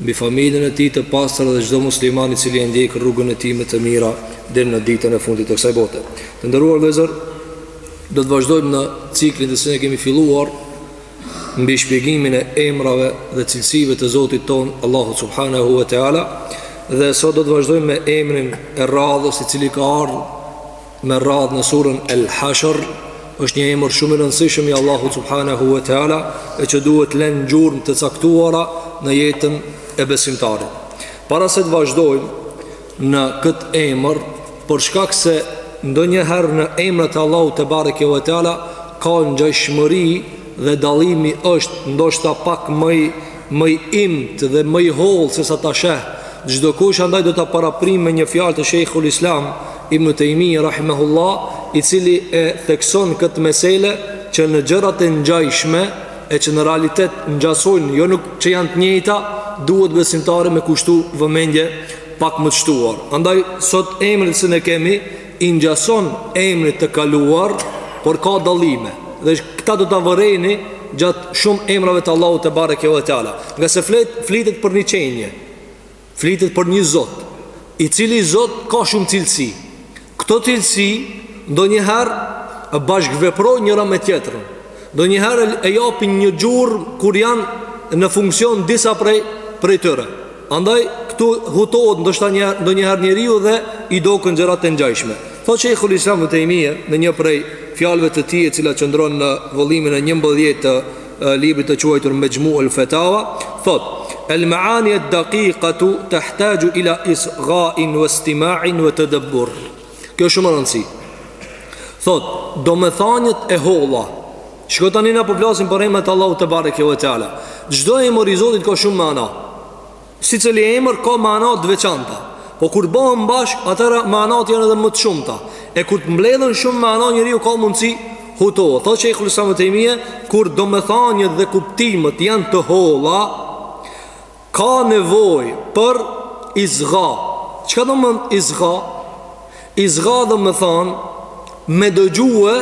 mbi familjen e tij të pastër dhe çdo musliman i cili e ndjek rrugën e tij më të mirë deri në ditën e fundit të kësaj bote. Të nderuar vëllezër, do të vazhdojmë në ciklin që ne kemi filluar mbi shpjegimin e emrave dhe cilësive të Zotit tonë Allahu subhanahu wa taala dhe sot do të vazhdojmë me emrin e radhës i cili ka ardhur Me radhë në surën El Hashr është një emër shumë i rëndësishëm i Allahut subhanahu wa taala e që duhet lënë gjurmë të caktuara në jetën e besimtarit. Para se të vazhdojmë në këtë emër, për shkak se ndonjëherë në emrat e Allahut te bareke ve teala ka ngjashmëri dhe dallimi është ndoshta pak më i më i imtë dhe më i hollë se sa ta sheh çdokush andaj do ta paraprijmë me një fjalë të Sheikhul Islam Ibn Taymija rahimahullah i cili e thekson këtë mesele që në gjërat e ngjashme e që në realitet ngjasojnë jo nuk që janë të njëjta duhet besimtari me kushtu vëmendje pak më të shtuar andaj sot emrin se ne kemi i ngjason emrit të kaluar, por ka dallime dhe këtë do ta vërejni gjatë shumë emrave të Allahut te bareke ve teala. Ngase fle flitet për një qenie, flitet për një Zot, i cili Zot ka shumë cilësi. Këto cilësi ndonjëherë bashkëveprojnë njëra me tjetrën. Ndonjëherë e japin një gjurmë kur janë në funksion disa prej prej tyre. Andaj këtu hutohet ndoshta ndonjëherë njeriu dhe i doken gjëra të ngjashme. Thotë Sheikhul Islam Ibn Taymija në një prej fjalëve të tij e cila qëndron në vëllimin e njëmbëdhjetë të librit të quajtur Mexhmu el-Fetawa, thotë: El maani ad-daqiqatu tahtaju ila isgha'in wa istima'in wa tadabbur. Kjo shumë me rëndësi. Thotë, domethënjet e holla. Shko tani na po flasim për emrat e Allahut te bareke ve teala. Çdo emër i Zotit ka shumë mana. Secili emër ka mana të veçanta. Po kur bëhen bashkë, atëherë manat janë edhe më të shumta. E kur të mbledhen shumë mana njeriu ka mundësi u huto. Thotë Sheikhul Islam Taymija, kur domethënjet dhe kuptimet janë të holla, Ka nevojë për izgha Çka domethanë izgha? Izgha domethanë me dëgjue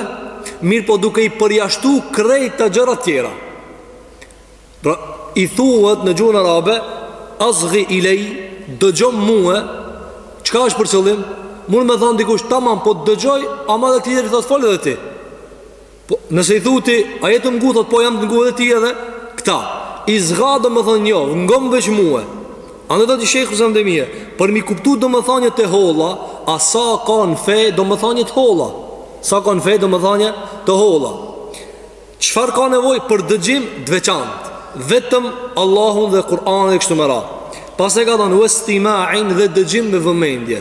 mirëpo duke i përjashtu krejt gjërat tjera Pra i thuhet në gjuhën arabe Azghi ilej Dëgjom mue Çka është për qëllim? Mun me thanë dikush Tamam po të dëgjoj Ama dhe tjetrit i thotë fol dhe ti Po, nëse i thu ti, a je tu ngu, thot, po jam tu ngu edhe ty edhe këta, i zga domethanë jo, ngom veç mu, a në do të shekhu se më dhe mje, për me i kuptu domethanë të holla, a sa ka në fe domethanë të holla, çfarë ka nevojë për dëgjim të veçantë, vetëm Allahun dhe Kur'anin e kështu me radhë, pastaj ka thonë, we istimain dhe dëgjim me vëmendje,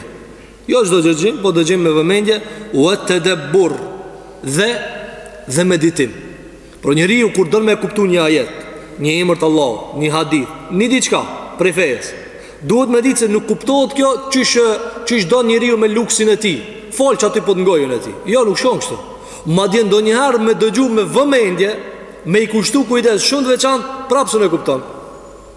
Jo çdo dëgjim, po dëgjim me vëmendje wa tadabbur dhe dhe meditim. Por njeriu kur don me e kuptu një ajet, një emër të Allahut, një hadith, një diçka prej fejes, duhet me ditë se nuk kuptohet kjo qysh qysh don njeriu me luksin e tij. Fol qaty po të ngoj e ti. Jo, nuk shkon kështu. Madje ndonjëherë me dëgju me vëmendje, me i kushtu kujdes shumë të veçantë, prapë s'un e kupton.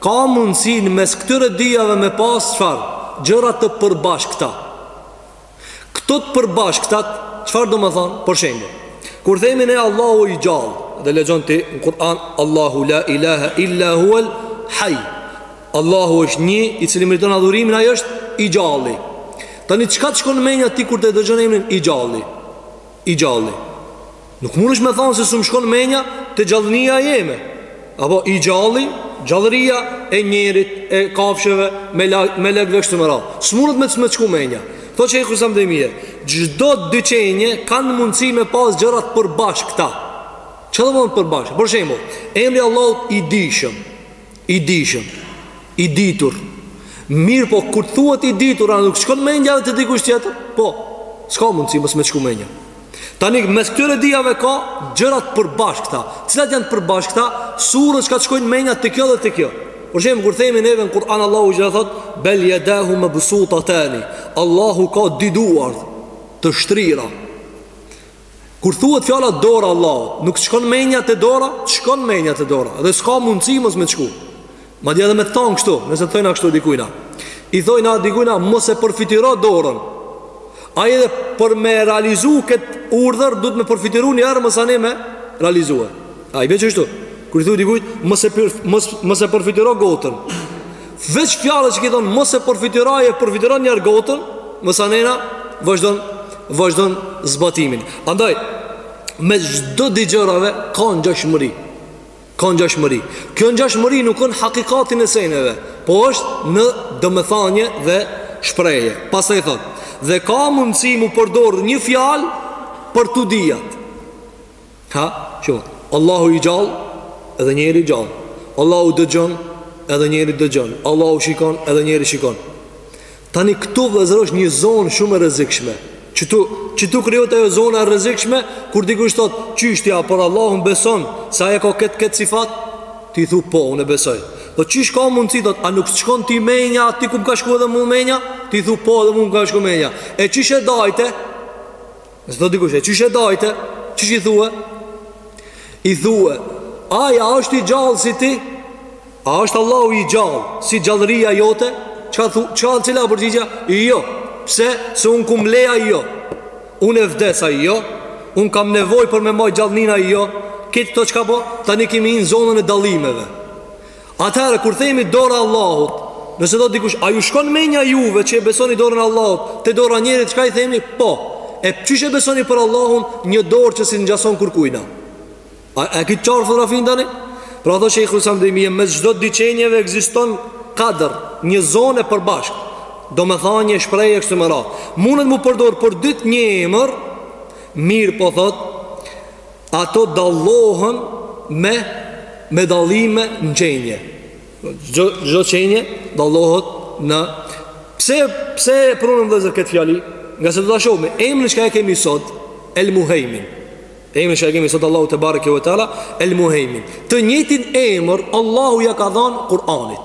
Ka mundësi në mes këtyre dyjave me pas çfarë? Gjëra të përbashkëta. Këto të përbashkëtat, çfarë domethanë? Për shembull, kur themi ne Allahu i gjallë, dhe lexon ti në Kur'an Allahu la ilaha illa huwal hayy. Allahu është një i cili meriton adhurimin, ai është i gjalli. Tani çka të shkon mendja ty kur e dëgjon emrin i gjalli? I gjalli. Nuk mundesh me thanë se s'um shkon menja te gjallnia jeme Apo i gjalli, gjallëria e njerit, e kafshëve, mela, melekve kështu me radhë S'mundet me të shku menja Tho që e kusam dhe mije Çdo dy qenie kanë mundësi me pas gjëra të përbashkëta Çka domethanë përbashkë Për shembull, emri i Allahut i dijshëm I dijshëm, i ditur. Mirëpo, kur thuhet i ditur, a nuk shkon mendja edhe te dikush tjetër? Po, s'ka mundësi mos me të shku mendja. Tani, mes këtyre dyjave ka gjëra të përbashkëta. Cilat janë të përbashkëta? Surët çka të shkojnë mendja te kjo dhe te kjo. Për shembull, kur themi neve në Kur'an, Allahu xhele thot, bel jedahu mebsutatani. Allahu ka dy duar të shtrira. Kur thuhet fjala dora e Allahut, nuk të shkon menja te dora, të shkon menja te dora. Dhe s'ka mundësi mos me shku. Madje edhe me të thon kështu, nëse i thojna kështu dikujna. I thojna dikujna mos e përfytyro dorën. Ai edhe për me realizu kët urdhër duhet me përfytyru një herë masanej me realizu. A vjen kështu. Kur i thu dikujt mos e mos mos e përfytyro gotën. Veç fjala që ki thonë Mos e përfytyro ai e përfytyron njëherë gotën Masanena vazhdon Vazhdon zbatimin Andaj Mes çdo dy gjërave Ka ngjashmëri Ka ngjashmëri Kjo ngjashmëri nuk në hakikatin e seneve Po është në domethanie dhe shprehje Pastaj thot Dhe ka mundësi mu përdor një fjalë Për të dyjat Ha, qoftë. Allahu i gjallë, edhe njeri i gjallë. Allahu dëgjon, edhe njeri dëgjon. Allahu shikon, edhe njeri shikon. Tani këtu vëllezër është një zonë shumë e rrezikshme. Qëtu, qëtu krijohet zonë e rrezikshme, kur dikush thot, qysh ti, a për Allahun beson, se e ka këtë këtë sifat, ti thu po, unë besoj. Po qysh ka mundësi, thot, a nuk të shkon ti menja, ti ku më ka shku edhe mu menja, ti thu po edhe mu më ka shku menja. E qysh e dajte, Nëse thotë dikush, e qysh e dajte, qysh i thue? I thue, ai a është i gjallë si ti? A është Allahu i gjallë, si gjallëria jote? Ça thu, ça a, cila përgjigjja? Jo, pse, se unë kum le, ai jo. Unë e vdes, ai jo, unë kam nevoj për me majt gjallninë, ai jo. Krejt këto çka po, tani kemi hi në zonën e dallimeve. Atëherë kur themi dora e Allahut, nëse thotë dikush, a ju shkon menja juve që e besoni dorën e Allahut, te dora e njerit çka i themi? Po. E qysh e besoni për Allahun një dorë që s'i ngjason kurkujna. A e keni qartë fotografinë tani? Pra thotë Shejhul Islam Ibn Tejmije mes çdo dy qenjeve ekziston kadër, një zonë e përbashkët. Domethënë një shprehje kështu me radhë. Mundet m'u përdor për dytë një emër, mirë po thot, Ato dallohen me me dallime në qenje. Çdo çdo qenje dallohet në pse pse e prunëm vëllezër këtë fjali? Ngase do ta shohim, emrin çka e kemi sot, El Muhejmin. Emrin çka e kemi sot Allahu tebareke ve teala, El Muhejmin. Të njëjtin emër Allahu ja ka dhënë Kur'anit.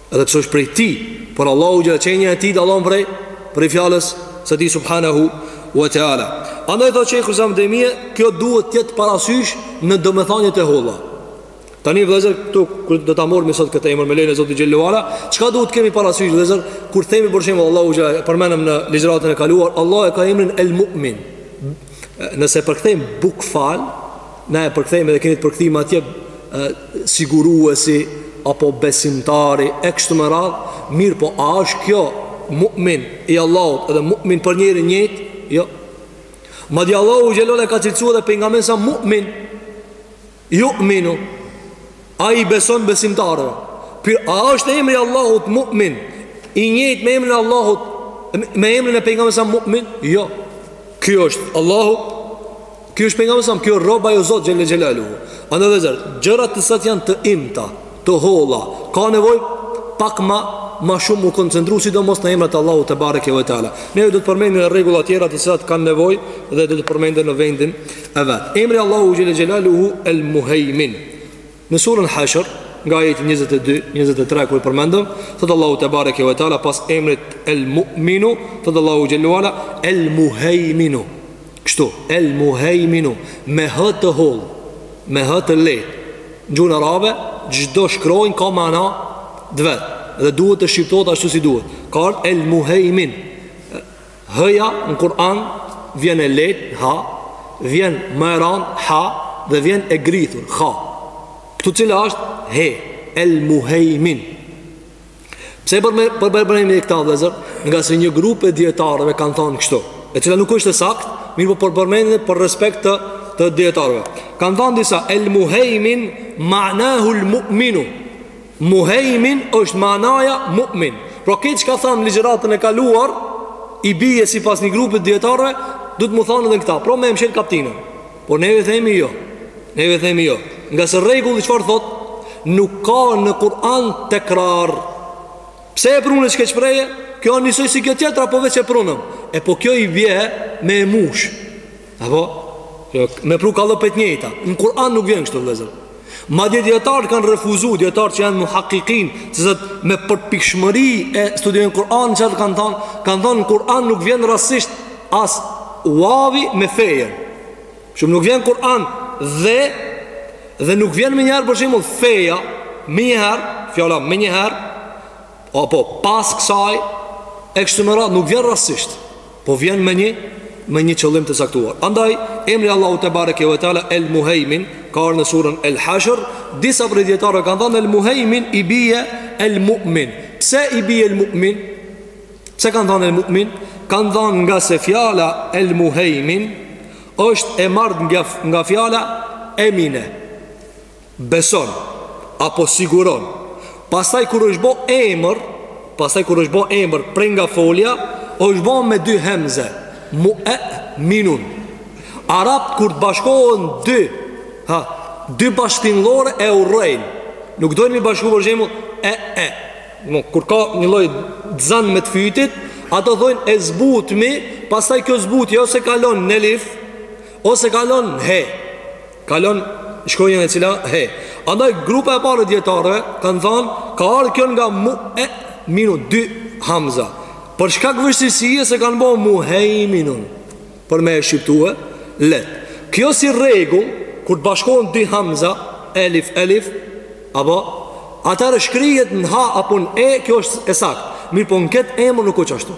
Edhe pse është prej tij, por Allahu xhelle, qenja e tij dallon prej prej fjalës së tij subhanahu ve teala. Andaj thotë Shejhul Islam Ibn Tejmije, kjo duhet të jetë parasysh në domethëniet e holla. Tani vëllazër, këtu kur do ta marrim sot këtë emër me lejen e Zotit xhelle ve ala, çka duhet të kemi parasysh vëllazër, kur themi për shembull Allahu xhelle, e përmendëm në ligjëratën e kaluar, Allahu e ka emrin El Mu'min. Nëse përkthejmë bukfal, Ne e përkthejmë dhe keni te përkthimi atje siguruesi apo besimtari e kështu me radhë, mirëpo a është kjo mu'min i Allahut edhe mu'min për njeri njejt, jo. Madje Allahu xhelle ve ala e ka cilësu edhe pejgamberin alejhi selam mu'min, ju'minu, ai i beson besimtarëve. Por a është emri i Allahut mu'min, i njejt me emrin e Allahut, me emrin e pejgamberit alejhi selam mu'min, jo. Kjo është Allahu, Ky është pejgamberi alejhi selam, kjo rob, ajo Zot xhelle xhelaluhu. Andaj vëllezër, gjërat të cilat janë të imta, të holla, ka nevoj pak ma, ma shumë u koncentru, sidomos në emrat e Allahut tebareke ve teala. Ne do të përmendim edhe rregulla tjera të cilat kanë nevoj dhe do të përmenden në vendin e vet. Emri i Allahut xhelle xhelaluhu el muhejmin. Në surën Hashr, nga ajeti 22, 23 kur përmendëm thotë Allahu te bareke ve teala pas emrit El Mu'minu, thotë Allahu xhel-le ue ala El Muhejminu. Kështu, El Muhejminu, me h të hollë, me h të lehtë. Në gjuhën arabe çdo shkronjë ka mana të vet dhe duhet të shqiptohet ashtu si duhet. Ka ardh El Muhejmin. H-ja në Kur'an vjen e lehtë, ha, vjen më e rëndë, ha, dhe vjen e grithur, kha. Këtu cila është he, el muhejmin. Pse po e përmendim këta vllezër, ngase një grup i dijetarëve kanë thonë kështu, e cila nuk është e saktë, mirëpo po e përmendim për respekt të, të dijetarëve. Kanë thonë disa, el muhejmin, ma'nahu el mu'minu. Muhejmin është manaja mu'min. Pra këtë çka thamë ligjëratën e kaluar, i bije sipas një grupi të dijetarëve, duhet m'u thanë edhe në këta. Pra me e mshel kaptinën. Por neve themi jo. Neve themi jo. Ngase rregulli çfarë thotë, nuk ka në Kur'an tekrar. Pse e prune qët shprehje? Kjo njësoj si kjo tjetra, po veç e prunëm. E po kjo i bie me e mushë. Apo, jo, me pru kallëpe të njëjta Në Kur'an nuk vjen kështu vllezër Madje dijetarët kanë refuzu Dijetarët që janë muhakikin Që me përpikshmëri e studiojnë Kur'anin Çka kanë thonë Kanë thonë në Kur'an nuk vjen rastësisht As uavi me fejën Shumë nuk vjen Kur'an Dhe Dhe nuk vjen me njëherë për shembull feja Me njëherë Fjala me njëherë Apo pas kësaj E kështu me radhë nuk vjen rastësisht Po vjen me një me një qëllim të caktuar. Andaj emri Allahu te bareke ve teala El Muhejmin ka ardhur në surën El Hashr, disa prej dijetarëve kanë thënë El Muhejmin i bie El Mu'min. Pse i bie El Mu'min? Pse kanë thënë El Mu'min? Kanë thënë ngase fjala El Muhejmin është e marrë nga nga fjala Emine. beson apo siguron pastaj kur është bo emër pastaj kur është bo emër prejë nga folja është bo me dy hemze mu e minun arabët kur të bashkohen dy ha, dy bashkëtingëllore e urrejn nuk dojnë m'i bashku për shembull e e Mo, kur ka një lloj zani me të fytit ato dojnë me zbutë pastaj kjo zbutja ose kalon në elif ose kalon në he Kalon shkronjën e cila është he. Andaj grupa e parë e dijetarëve kanë thënë ka ardhur kjo nga mu e minu dy hamza. Për shkak vështirësisë e kanë bërë mu hej minun. Për me e shqiptue lehtë. Kjo si rregull kur të bashkohen dy hamza elif elif apo atëherë shkrihet në ha apo në e kjo është e saktë. Mirëpo në këtë emër nuk është ashtu.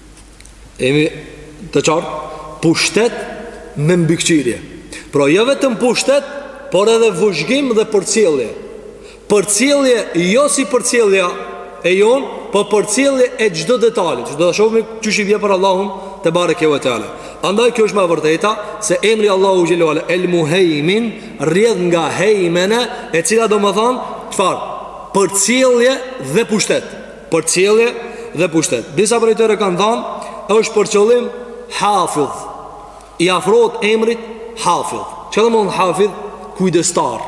Jemi të qartë Pushtet me mbikëqyrje Pra jo vetëm pushtet Por edhe vëzhgim dhe përcjellje Përcjellje jo si përcjellja e jonë Po përcjellje e çdo detajit Që do ta shohmi qysh i vjen për Allahun tebareke ue teala Andaj kjo është më e vërteta Se emri i Allahut xhel-le ue ala El muhejmin Rrjedh nga hejmene E cila domethënë Çfarë Përcjellje dhe pushtet përcjellje dhe pushtet. Disa prej tyre kanë thënë, është për qëllim Hafidh. I afrohet emrit Hafidh. Çka domethënë Hafidh? Kujdestar.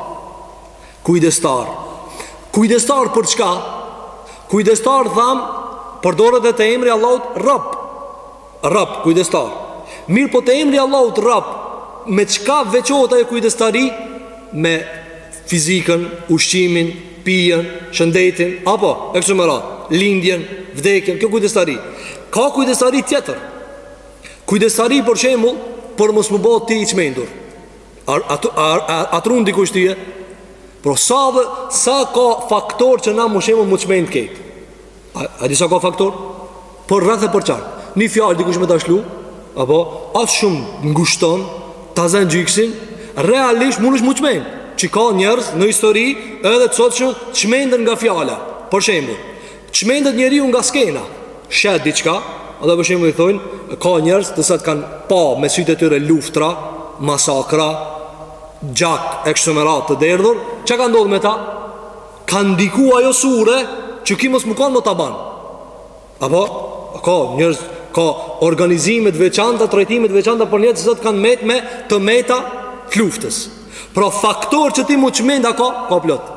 Kujdestar. Kujdestar për çka? Kujdestar thamë përdoret edhe te emri i Allahut Rabb. Rabb, kujdestar. Mirëpo te emri i Allahut Rabb, me çka veçohet ajo kujdestari? Me fizikën, ushqimin, pijen, shëndetin, apo, e kështu me radhë, lindjen, vdekjen, kjo kujdestari. Ka kujdestari tjetër. Kujdestari, për shembull, për mos m'u bo ti i çmendur. A të run dikush tye? Por sa dhe, sa ka faktor që na për shembull m'u çmend ka. A di sa ka faktor? Po rreth e përqark Një fjalë dikush me ta lshu Apo aq shumë ngushton Ta zen gjyksin Realisht mundesh m'u çmend Që ka njerëz në histori Edhe sot shumë çmenden nga fjala Për shembull Çmendet njeriu nga skena Sheh diçka Dhe për shembull i thonë Ka njerëz të cilët kanë pa Me sytë e tyre luftra Masakra Gjak e kështu me radhë të derdhur Çka ka ndodh me ta? Ka ndiku ajo sure Që ky mos me kanë më taman Apo Ka njerëz Ka organizime të veçanta Trajtime të veçanta Për njerëzit që kanë met me Të meta të luftës Pra faktor që ti m'u çmend a ka Ka plot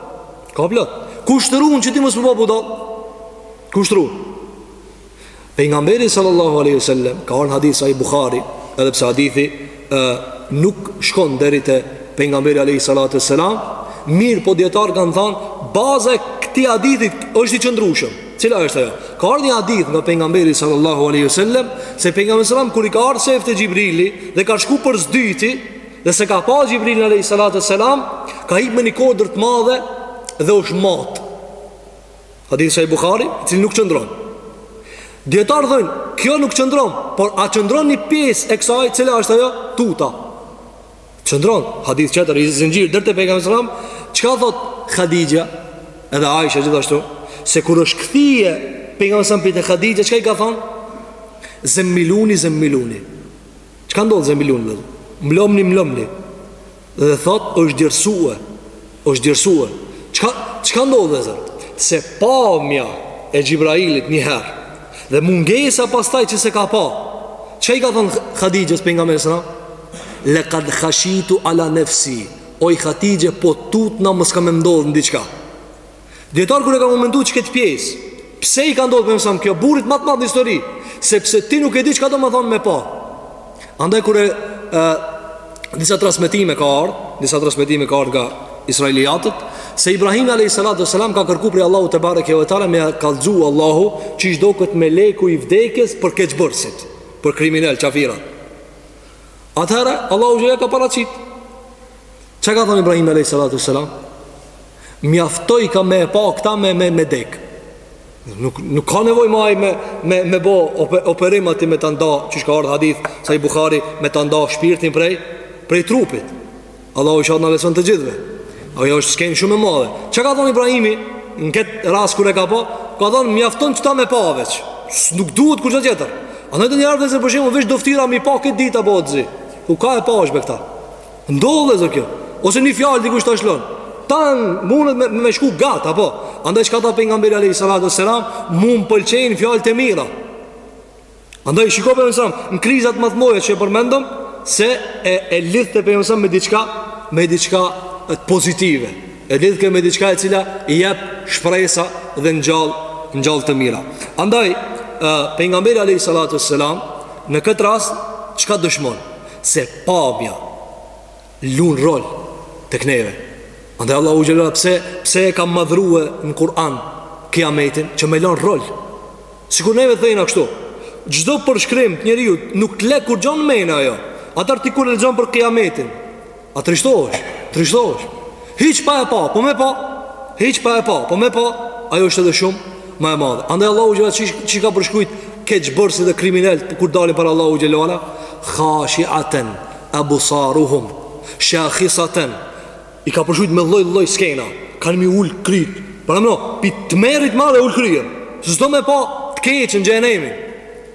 Ka plot Kush të run që ti mos m'u bo budall Kush të run Pejgamberi sallallahu alaihi wasallam ka ardhur hadith Sahih Buhari, edhe pse hadithi ë nuk shkon deri te pejgamberi alaihi salatu wasalam, mirëpo dijetarët kanë thënë baza e këtij hadithi është i qëndrueshëm. Cila është ajo? Ka ardhur një hadith nga pejgamberi sallallahu alaihi wasallam se pejgamberi sallallahu kur i ka ardhur sefte Xhibrili dhe ka shku për zdyti dhe s'e ka pa Xhibrilin alaihi salatu wasalam, ka hip në një kodër të madhe dhe është mat. Hadith Sahih Bukhari, i cili nuk qëndron. Dijetarët thojnë, kjo nuk qëndron, por a qëndron një pjesë e kësaj, cila është ajo tuta? Qëndron, hadith tjetër me zinxhir deri te pejgamberi sallam, çka thotë Hadixha, edhe Aisha gjithashtu, se kur është kthy pejgamberi sallam te Hadixha, çka i ka thon? Zemmiluni, zemmiluni. Çka domethënë zemmiluni? Mblomni, mblomni. Dhe thot është djersue është djersue Çka, çka ndodh vllezër? Se pamja e Xhibrailit njëher Dhe mungesa pastaj që s'e ka pa Çka i ka thonë Hatixhes Pejgamberi a.s.? Le kad khashitu ala nefsi Oj Hatixhe po tutna mos ka me ndodh në diçka Dijetarët kur e kanë mendu qëkët pjesë Pse i ka ndodh Pejgamberit a.s. kjo burrit ma të madh në histori Sepse ti nuk e di çka domethonë me pa Andaj kur e, Disa transmetime ka ardhë Disa transmetime ka ardhë nga israilijatet Se Ibrahimi a.s. ka kërku prej Allahut tebareke ve teala Me kallzu Allahu qysh doket meleku i vdekes për keqbërsit Për kriminelë, qafirat Atëherë, Allahu xhele ja ka paraqit Ça ka thonë Ibrahimi Alejhi Salatu Selam? Mjafton ka me e pa këta me, me, me dek nuk, nuk ka nevoj ma i me, me, me bo operim ati me të nda Qysh ka ardhë hadith sahih Buhari me të nda shpirtin prej, prej trupit Allahu ishalla na lehtson të gjithve Ajo është skenë shumë e madhe Ça ka thonë Ibrahimi në këtë rast kur e ka pa Ka thonë mjafton qëta me pa veç Nuk duhet kurgjë tjetër Andaj nanjëherë vllezër për shembull veç do ftyra mi pa këtë dit apo të zi Ku ka e pa është be këta Ndodh vllezër kjo Ose një fjalë dikush ta shlon Tanë mundet me, me shku gatë Apo Andaj çka tha Pejgamberi Alejhi Salatu Selam Mu më pëlqejnë fjalët e mira Andaj shiko Pejgamberi a.s. Në krizat ma të mdhaja që e përmendëm Se e, e lidhte Pejgamberi a.s. me diçka Me diçka e, pozitive E lidhke me diçka e cila I jep shpresa dhe ngjall Ngjall të mira Andaj e, Pejgamberi Alejhi Salatu Selam Në këtë rast Çka dëshmon se pamja lun rol tek neve andaj Allahu xhele pse pse e ka madhrue në Kur'an kiametin që me lën rol sikur neve thojna kështu çdo përshkrim te njeriu nuk le kurgjo n'mena ajo atëherë ti kur lexon për kiametin A trishtohesh? Trishtohesh. Hiç pa e pa, po me pa. Hiç pa e pa, po me pa. Ajo është edhe shumë ma e madhe. Andaj Allahu xhele qysh qysh i ka përshkrujt keqbërsit dhe kriminelët kur dalin para Allahu xhelala khashiatan absaruhum shakhisatan i ka përshkrujt me lloj lloj skena kanë mi ul kryt para më pi tmerrit t'madh e ul kryen s'do me pa të keqen xhehenemin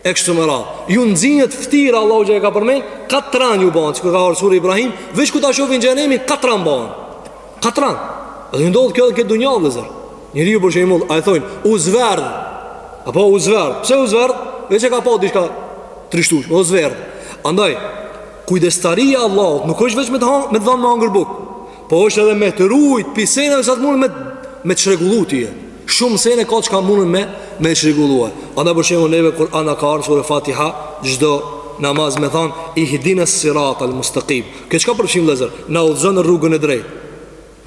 e kështu me radhë ju nxihet ftyra Allahu që e ka përmen katran ju bahen, qysh ka ardh sure Ibrahim veç kur ta shofin xhehenemin, katran bahen katran edhe ju ndodh kjo edhe n'këtë dunja vllezër njeriu për shembull, a e thojnë, u zverdh apo u zverdh, pse u zverdh veç e ka pa diçka trishtushme u zverdh, andaj kujdestaria e Allahut nuk është veç me të dhanë me hangër bukë Po është edhe me të rujt Prej seneve sa të mundë me, me të çrregullu ty e Shumë sene ka çka mundë me Me të çrregullu e Andaj për shembull neve n'Kuran ka ardh Sure fatiha Çdo namaz me thanë Ihdina siratal mustekim Kjo çka përfshin vëllezër Na udhëzon në rrugën e drejt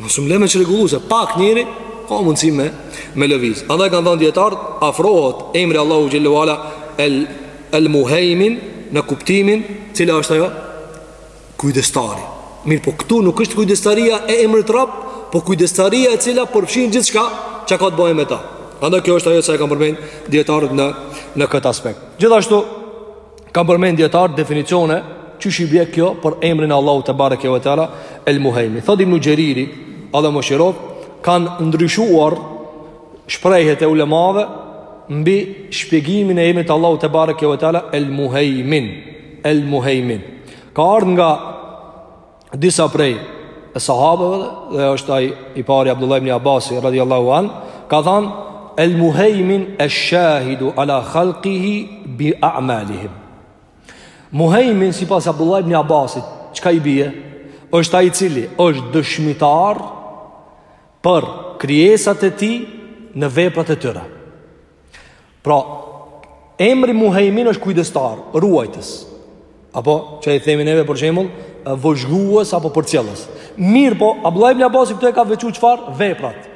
Në shumë leht me të çrregullu se pak njeri Ka mundësi me Me lëviz Andaj kanë thanë dijetarët Afrohet Emri Allahu Xhelle ve Ala El El Muhejmin Në kuptimin Cila është ajo kujdestari. Mirëpo këtu nuk është kujdestaria e emrit rab, po kujdestaria e cila përfshin gjithçka çka ka të bëjë me ta. Andaj kjo është ajo që e kanë përmend dijetarët në, në këtë aspekt. Gjithashtu, kanë përmend dijetarët definicione qysh i bje kjo për emrin Allahu tebareke ve teala, el muhejmin. Thotë Ibn Xheriri, Allahu e mëshiroftë, kanë ndryshuar shprejhet e ulemave mbi shpjegimin e emrit Allahu tebareke ve teala, el muhejmin. El muhejmin. Ka ardhë nga disa prej sahabëve dhe është ai i pari Abdullah ibn Abbas radhiyallahu an, ka thënë el muhejmin esh-shahidu ala khalqihi bi a'malihim. Muhejmin sipas Abdullah ibn Abbasit, çka i bie? Është ai i cili është dëshmitar për krijesat e tij në veprat e tyre. Pra, emri muhejmin është kujdestar, ruajtës. Apo, që i themi neve për shemull, vëzhguës apo përcjellës. Mirëpo, Abdullah ibn Abbas këtu e ka veçu çfarë? Veprat.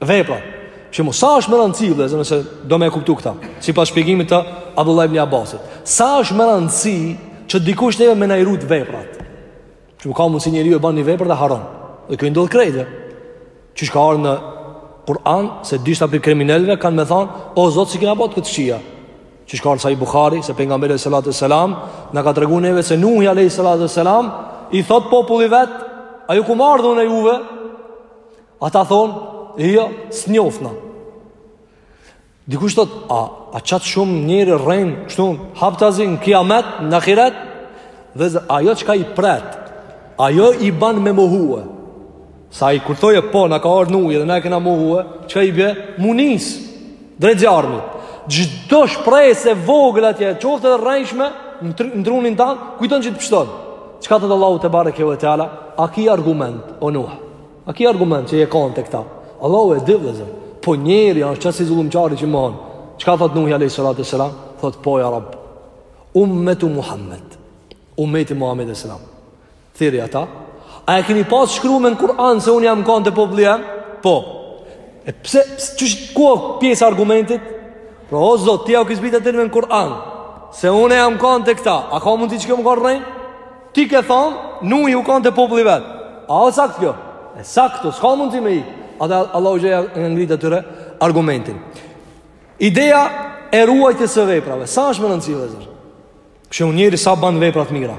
Veprat. Shemull, sa është me rëndësi, vëllezër nëse do me e kuptu këta, sipas shpjegimit të Abdullah ibn Abbasit. Sa është me rëndësi që dikush neve me na i rujt veprat. Shemull ka mundësi njeriu e bën një vepër dhe harron. Dhe kjo i ndodh krejtëve. Qysh ka ardhë në Kur'an, se disa prej kriminelve kanë me thanë, o Zotë, s'i kina bo këto t'kqija? Qysh ka ardhë Sahih Bukhari, se pejgamberi alejhi salatu ve selam, na ka tregu neve se Nuhi alejhi salatu ve selam, i thotë popullit vet, a ju kum ardhë unë juve? Ata thonë, i jo, s'të njofna. Dikush thot, a, a qaq shumë njeri rren, kështu, haptazi në kiamet, në ahiret, vëllezër, ajo çka i pret, ajo i ban me mohue, se kur thojnë po, na ka ardh Nuhi edhe na e kena mohue, çka i bje, m'u nis drejt zjarmit, çdo shpresë e vogël atje, qoftë edhe rrejshme, në trunin tand, kujton që të pështon, çka thotë Allahu tebareke ve teala, a ki argument, o Nuh, A ki argument që je kanë te këta? Allahu e di vëllezër, po njeri është kësi zullumqari që mohon. Çka thot Nuhi alejhi salatu selam? Thot, po ja rabë, umetu Muhammed, umeti Muhammed alejhi selam. Thiri ata, a e kini pas shkrume në Kur'an se unë jam kanë te populli? Po. E pse, pse qysh kjo pjesë argumentit? Pro, o zot, ti jau ki zbrit në Kur'an, se unë jam kanë te këta, a ka mundësi që kjo me kanë rrenë? Ti ke thonë, Nuhi u kanë te populli vet. A o saktë kjo? E saktë, s'ka mundësi me ik. Edhe Allahu xhela ja ngrit atyre argumentin. Ideja e ruajtjes së veprave. Sa është me rëndësi, vllezër? Kështu një njeri sa ban vepra t'mira.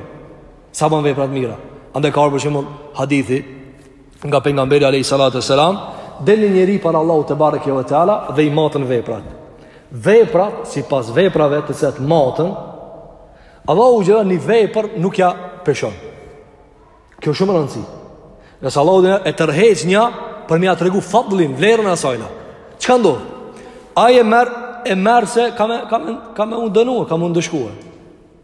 Sa ban vepra t'mira. Andaj ka ardh për shembull hadithi nga pejgamberi alejhi salatu selam. Del një njeri para Allahut tebareke ve teala dhe i maten veprat. Veprat, sipas veprave të cilat maten, Allahu xhela një vepër nuk ja peshon. Kjo shumë rëndësi. Nëse Allahu dhe e tërheq një për me ja tregu fadlin, vlerën e asajna. Çka ndodh? Ai e merr e merr se ka me, ka me, ka me u dënua, ka me u ndëshkua.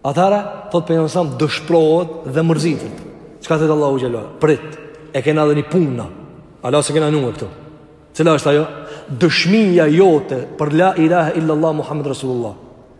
Atëherë, thot pejgamberi a.s., dëshprohet dhe mërzitet. Çka thot Allahu xhela? Prit, e kena edhe një punë, na hala s'e kena njëmë e këtu. Cila është ajo? Dëshmia jote për la ilahe illallah Muhammedun Resulullah.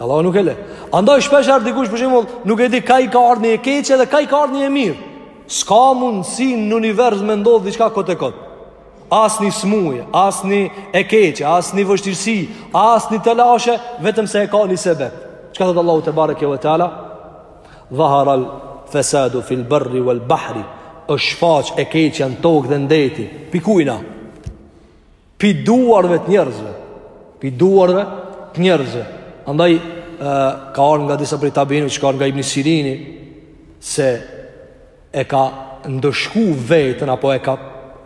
Allahu nuk e le. Andaj shpesh herë dikush për shembull, nuk e di kah i ka ardh një e keqe dhe kah i ka ardh një e mirë. S'ka mundësi në univers me ndodh diçka kot e kot. As një smuje, as një e keqe, as një vështirësi, as një telashe, vetëm se e ka një sebep. Çka thot Allahu tebareke ve teala? Dhaharal fesadu fil bërri wal bahri, është shfaq e keqja në tokë dhe n'det. Pi kujna. pi duarve të njerëzve. Pi duarve të njerëzve. Andaj e, ka ardhur nga disa prej tabiinëve që ka ardhur nga Ibn Sirini se e ka ndëshku veten apo e ka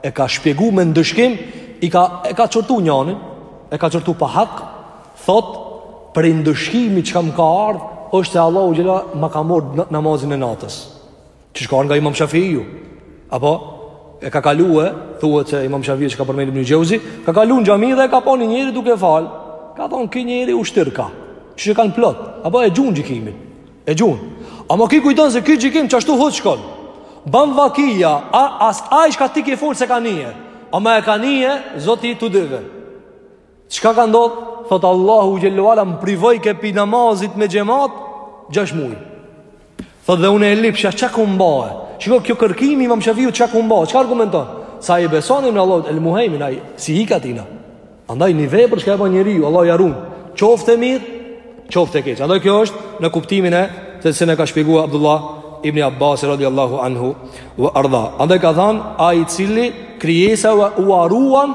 e ka shpjegu me ndëshkim i ka e ka çortu njanin e ka çortu pa hak thot prej ndëshkimit çka m'ka ardh është se Allahu xhela ma ka marr namazin e natës Çashtu ka ardh nga imam Shafiu Apo e ka kalu e thuhet që imam Shafiu që ka përmend Ibn Xheuzi Ka kalu në xhami dhe e ka pa një njeri duke u fal Ka thonë ky njeri u shtirka Që që kanë plot Apo e gjunë gjykimin E gjunë Ama ky kujton se ky gjykim qashtu hëtë shkon Ban vaki a, As ai çka ti ki folë s'e ka nije Ama e ka nije Zoti i të dyve Çka ka ndodh? Thot Allahu xhele ve ala më privoi ke pi namazit me xhemat 6 muaj. Thot dhe unë e lypsha çka kum ba. Shiko kjo kërkimi Imam Shafiut çka kum ba. Çka argumenton? Sa i besonin në Allahu el Muhejmin ai si i katina. Andaj një vepër çka e ban njeriu, Allahu ja ruan. Qoftë e mirë, qoftë e keqe. Andaj kjo është në kuptimin të cilin e ka shpjeguar Abdullah ibn Abbas radiallahu anhu wa arda. Andaj ka thënë ai i cili krijesave ua ruan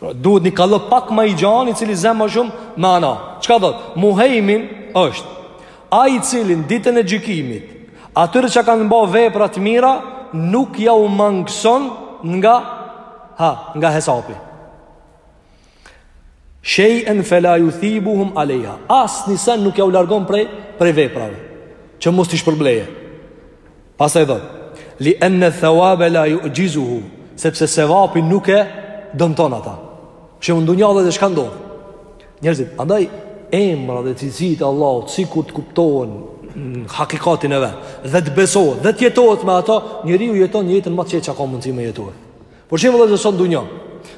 Pra duhet një kallëp pak ma i gjan i cili zen ma shumë mana. Çka thot? Muhejmin është ai i cili ditën e gjykimit atyre që kanë ba vepra të mira nuk jau mangëson nga ha, nga hesapi. Shej'en fela juthibuhum alejha. Asnjë sen nuk jau largon prej, prej veprave. Që mos t'i shpërblejë. Pastaj thotë, li enne thawabe la jugjizuhu, sepse sevapi nuk e dëmton ata. Për shembull n'dunja dhe dhe çka ndodh. Njerëzit, andaj emrat dhe cilësitë e Allahut, sikur të kuptohen në hakikatin e vet, dhe të besohet, dhe të jetohet me ato, njeriu jeton jetën ma t'qetë çka ka mundësi me jetohet. Për shembull vllezër sot n'dunja,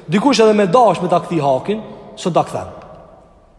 dikush edhe me dash me ta kthy hakin, s'ta kthen.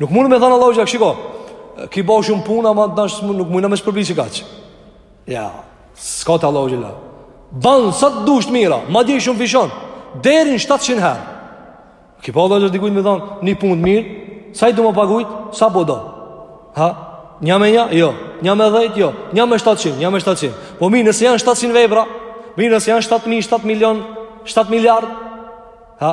Nuk mund me thënë Allahu çka, shiko, ki bo shumë punë, ama tash nuk mund me shpërbly qikaq. Ja, s'ka te Allahu xhela. Ban sa të dush t'mira, madje shumëfishon, deri n' 700 herë. Ki po Allah u gjak, dikujt me thënë, një punë të mirë, sa i du me pagujt, sa po do. Ha, një me një, jo, një me dhetë, jo, një me 700, një me 700. Po mirë, nëse janë 700 vepra, mirë, nëse janë 7.000, 7 milion, 7 miliard, ha,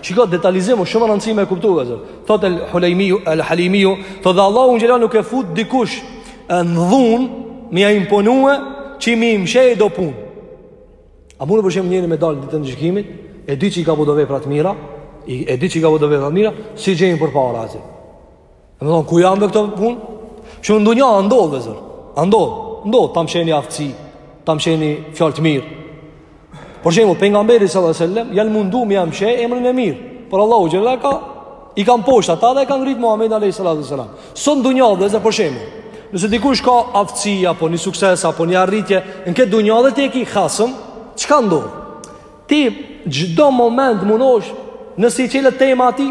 Shiko detalizim, është shumë e rëndësishme e kuptuar vllezër. Thot El Hulejmiu, El Halimiu, thot dhe Allahu xhela nuk e fut dikush në dhunë me ja imponu që me i mshe do punë. A mund për shembull njeri me dalë ditën e gjykimit, e di që i ka bo do vepra të mira, e di që i ka bo do vepra të mira, s'i gjen përpara atij. Me thonë, ku janë be këto punë? Në dunja a ndodh, vllezër? A ndodh, ndodh, ta mshehin aftësi, ta mshehin fjalë të mirë. Për shembull, Pejgamberit sallat sallem, janë mundu me ja mshe emrin e mirë. Por Allahu xhela ka, i ka poshtë ata dhe e ka ngrit Muhammedin a.s. Sot në dunja, vllezër, për shembull. Nëse dikush ka aftësi, apo një sukses, apo një arritje, në këtë dunja dhe ti e ki hasëm, çka ndodh? Ti, çdo moment munohesh, nëse i çelet tema atij,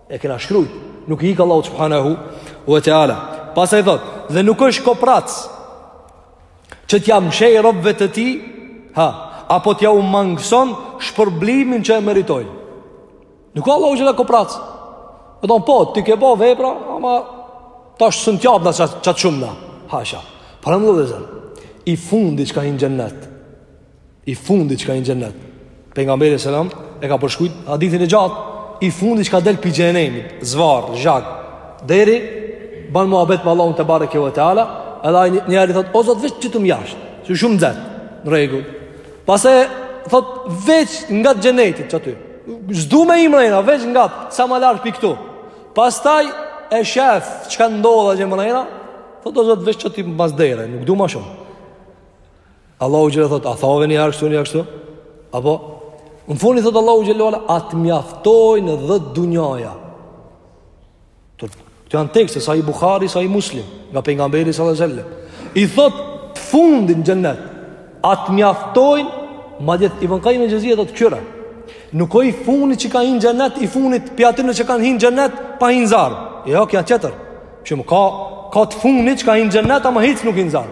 E kena shkrujt, nuk i ik Allahut subhanahu wa ta'ala. Pastaj thot, dhe nuk është koprac, që t'ja mshehë robëve të tij, ha, apo t'jau mangëson shpërblimin që e meritojnë. Nuk o Allahu xhela koprac. Me thonë, po, ti ke bo vepra, ama tash s'un t'japna qatë shumën. Hasha, për shembull vllezër, i fundit që ka hi n'xhenet, i fundit që ka hi n'xhenet Pejgamberi alejhi selam E ka përshkrujt hadithin e gjatë I fundit që ka dal prej xhehenemit Zvarrë, zhag Deri Ban muhabet me Allahun tebareke ve teala Edhe ai njëherë thot O zot veç qitëm jasht Se shumë nxet Në rregull Pastaj thot veç ngat xhenetit qaty S'du me hi mrena veç ngat Sa ma larg prej këtu Pastaj e shef Çka ndodh atje mrena Thot o zot veç qitëm mas dere Nuk du ma shumë Allahu xhela thot, a thave një herë kështu një herë kështu? Apo në fund thot Allahu xhela wala, a të mjaftojnë dhetë dunjaja? Këto janë tekste sa i Buhari, sa i Muslim, nga pejgamberi sallallahu alajhi wasallam. I thot të fundit n'xhennet, a të mjaftojnë? Madje Ibn Qayyim al-Xhevzije thot kqyre. Nuk o i funit që ka hi n'xhennet, i funit pi atyne që kanë hi n'xhennet pa hi n'zjarr. Jo, kjo tjetër. Që më ka ka të funit që ka hi n'xhennet, ama hiç nuk hin n'zjarr.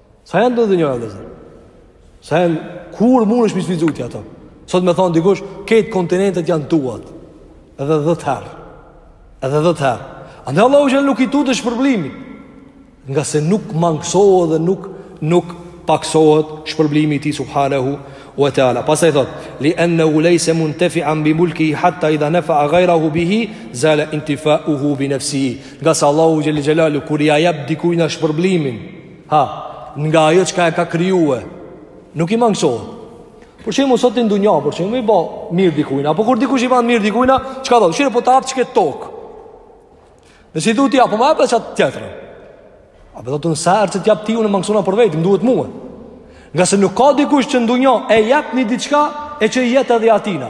Sa janë dhetë dunjaja vllezër? Sa janë, kur mundesh ti me i shfrytzu ti ato? Sot me thonë dikush, krejt kontinentet janë tuat. Edhe dhetë herë. Edhe dhetë herë. Andaj Allahu xhel nuk i tutet shpërblimit. Ngase nuk mangësohet dhe nuk, nuk paksohet shpërblimi i tij subhanahu wa ta'ala. Pasaj thot, li ennehu lejse muntefian bi mulkihi hatta idha nefea gajrahu bihi, zale intifauhu bi nefsihi. Ngase Allahu xhel xhelalu, kur ia jap dikujna shpërblimin, Ha, nga ajo çka e ka krijue, nuk i mangësohet. Për shembull sot n'dunja, për shembull me i ba mirë dikujna, apo kur dikush i ban mirë dikujna, çka do, shire po ta ap qët tokë. Dhe që i dhuti, apo ma jep qat tjetrën. Apo domethanë sa herë që t'jap ty unë mangësona për veti, më duhet mue. Ngase nuk ka dikush që n'dunja e jap një diçka e që i jet edhe atina.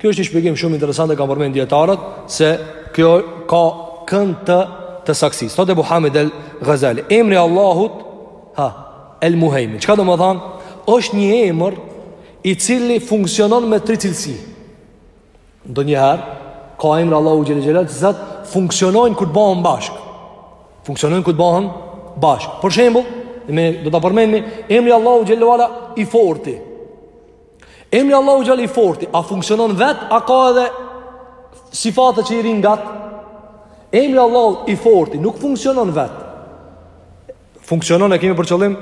Kjo është një shpjegim shumë interesant e kanë përmend dietarët se kjo ka kënd të të saktësisë. Thotë Ebu Hamid el Ghazali, emri i Allahut, ha, El Muhejmin. Çka domethanë? Është një emër i cili funksionon me tri cilësi. Ndonjëherë ka emra Allahu xhel xhelal, zot funksionojnë kur të bahen bashk. Funksionojnë kur të bahen bashk. Për shembull, do ta përmendmi emri Allahu xhel wala i Forti. Emri Allahu xhel i Forti, a funksionon vet, a ka edhe sifate që i rrinë ngat? Emri Allahu i Forti nuk funksionon vet. Funksionon e kemi për qëllim,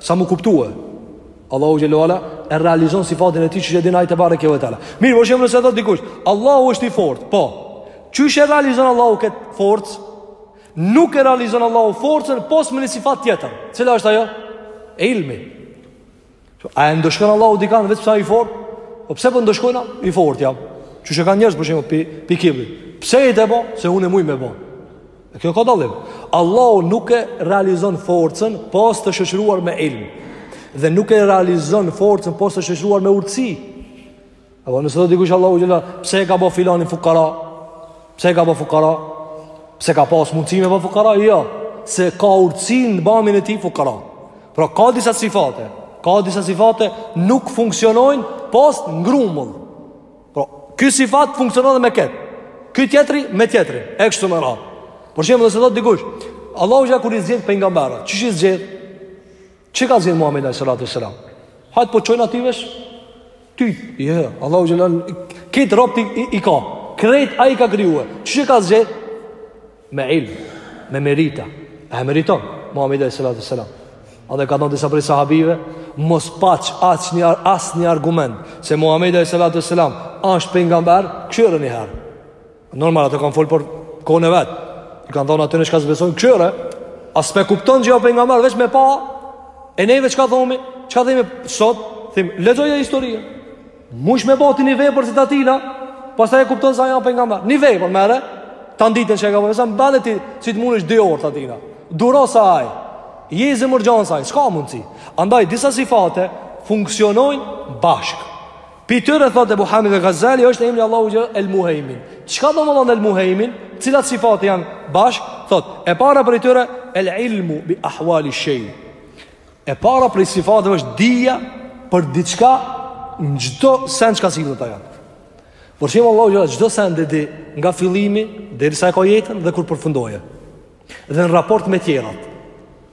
sa m'u kuptue. Allahu xhela wa ala e realizon sifatin e tij qysh e din Ai tebareke we teala. Mirë, për shembull nëse thot dikush, Allahu është i fort, po. Qysh e realizon Allahu këtë forcë? Nuk e realizon Allahu forcën, pos me një sifat tjetër. Cila është ajo? Ilmi. A e ndëshkon Allahu dikan veç pse i fort? Po pse po ndëshkojna i fort jam? Qysh e kanë njerëz për shembull pi pi kibri. Pse i të bë? Se unë muj me bo. E kjo ka dallim. Allahu nuk e realizon forcën pos të shoqëruar me ilm. Dhe nuk e realizon forcën pos të shoqëruar me urtësi. Apo nëse thot dikush Allahu xhela, pse e ka bë filanin fukara? Pse e ka bë fukara? Pse ka pas mundësi me bë fukara? Jo, se ka urtësi në bamin e tij fukara. Pra ka disa sifate, ka disa sifate nuk funksionojnë pos n'grumull. Pra, ky sifat funksionon edhe me kët. Ky tjetri me tjetrin, e kështu me radhë. Për shembull nëse thot dikush, Allahu xhela kur i zgjedh pejgamberët, qysh i zgjedh? Qysh ka zgjedh Muhamedin sallallahu alaihi wasallam? Hajt po çojna ty veç. Ty, jo, yeah, Allahu xhele, krejt robt i, i, i ka. Krejt ai ka kriju. Qysh ka zgjedh? Me ilm, me merita. A meriton Muhamedi sallallahu alaihi wasallam? Andaj ka thënë disa prej sahabive, mos paç as një as një argument se Muhamedi sallallahu alaihi wasallam është pejgamber, kshyre ni herë. Normal ata kanë fol për kohën e vet. I kanë thonë atyne çka s'besojnë kqyre, a s'pe kupton që â pejgamber veç me pa. E neve çka thomi? Çka themi sot? Themi, lexoja historinë. Mush me bâ ti një vepër si të tina, pastaj e kupton se â pejgamber. Një vepër merre, ta nditën çka po s'e ban ti, si të mundesh dy orë të tina. Duro sa ai. Je zemërgjanë sa ai, s'ka mundsi. Andaj disa sifate funksionojnë bashkë. Prej tyre thotë Ebu Hamid el Gazali është emri i Allahut xhele El Muhejmin. Çka domethënë El Muhejmin? Cilat sifate janë bashkë? Thotë, e para prej tyre El Ilmu bi Ahwali Shej. E para prej sifateve është dija për diçka në çdo sen çka i përket ati. Për shembull Allahu xhele çdo send e di nga fillimi derisa e ka jetën dhe kur përfundon ajo. Dhe në raport me tjerat.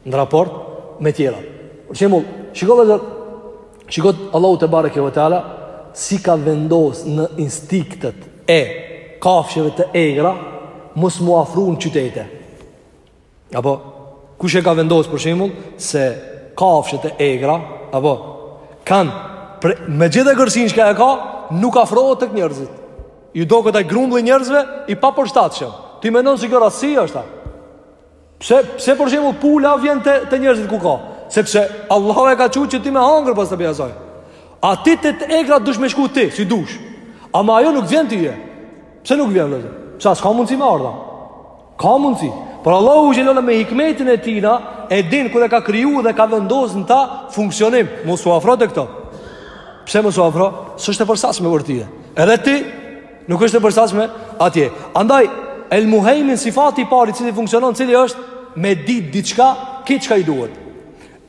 Në raport me tjerat. Për shembull, shiko edhe shiko Allahu tebareke ve teala si ka vendos në instinktet e kafshëve të egra mos mu afru në qytete. Apo, kush e ka vendosë për shembull se kafshët e egra, apo, kanë, pre, me gjithë egërsinë çka e ka, nuk afrohet tek njerëzit. Ju doket ai grumbull i njerëzve i papërshtatshëm. Ti mendon se kjo rasti është? Pse pse për shembull pula vjen te te njerëzit ku ka? Sepse Allahu e ka çu që ti me hangër pastaj prej asaj. A te të egra dush me shku ti, si dush. Ama ajo nuk vjen te ti. Pse nuk vjen vëllazë? Pse as ka mundsi me ardh? Ka mundësi, por Allahu xhele me hikmetin e tina, e din kur e ka kriju dhe ka vendos në ta funksionim, mos u afro te këto. Pse mos u afro? S'është e përshtatshme për tye. Edhe ti, nuk është e përshtatshme atje. Andaj, el muhejmin sifati i parë i cili funksionon, cili është me dit diçka, qi çka i duhet.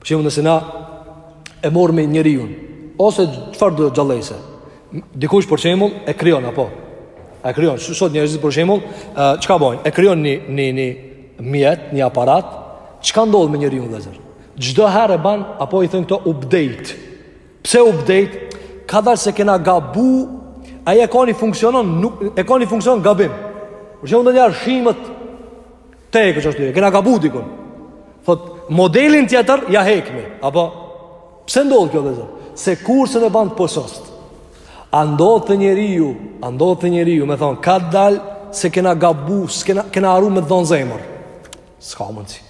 Për shembull, nëse na e morr me njeriun ose çfarëdo gjallese. Dikush për shembull e krijon apo e krijon, sot njerëzit për shembull, çka bojnë? E krijon një një një mjet, një aparat, çka ndodh me njeriun vëllazër? Çdo herë e bën apo i thon këto update. Pse update? Ka dalë se kena gabu, ai e ka një funksionon, nuk, e ka një funksionon gabim. Për shembull, ndonjëherë shihni Te kjo është një, kena gabu dikun. Thot, modelin tjetër, ja hekmi. Apo, pse ndodhë kjo vllazër? Se kurrsen s'e ban të përsost. A ndodh te njeriu, a ndodh te njeriu, me thonë, ka dalë se kena gabu, kena, kena harru me i dhonë zemër. S'ka mundësi.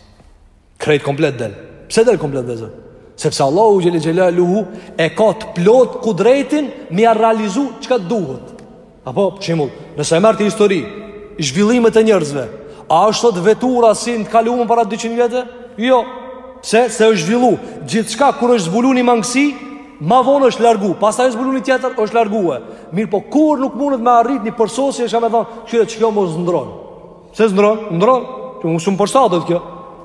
Krejt komplet del. Pse del komplet dhe zërë? Sepse Allahu xhele xhelaluhu e ka të plotë kudretin me ia realizu çka t'i duhet. Apo, për shembull, nëse e merr ti histori, zhvillimet e njerëzve, a është sot vetura si në të kalumen para 200 vjetëve? Jo, pse se është zhvillu. Gjithçka kur është zbulu një mangësi, ma vonë është largu. Pastaj u zbulu një tjetër, është largue. Mirëpo, kurrë nuk mundet me arrit një përsosje, çka me thonë, kqyre që kjo më s'ndron. Pse s'ndron? Ndron. Që më shumë përsoset kjo.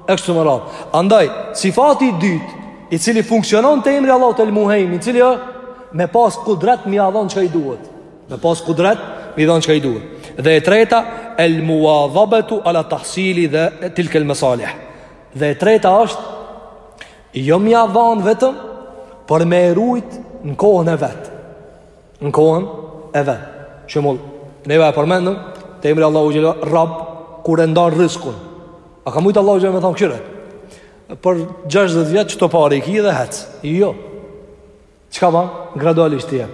E kështu me radhë. Andaj, sifati i dytë, i cili funksionon te emri i Allahut El-Muhejmin, i cili është, me pas kudret me ia dhon çka i duhet. Me pas kudret me ia dhon çka i duhet. Dhe e treta, el-muvadhabetu ala tahsili dhe tilkel mesalih. Dhe e treta është, jo me ia dhon vetëm, por me e rujt në kohën e vet. në kohën e vet. Shembull, ne e përmendëm te emri Allahu xhela Rabb kur e ndan rrizkun. A ka mujt Allahu xhela me thon kqyre? Për 60 vjet qeto pare i ki dhe hec. Jo. Çka bën? Gradualisht t'i jep.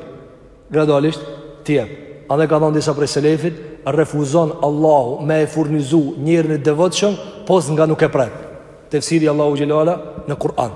Gradualisht t'i jep. Edhe ka thon disa prej selefit, refuzon Allahu me e furnizu njerin e devotshëm pos nga nuk e pret. Tefsiri Allahu xhela në Kur'an.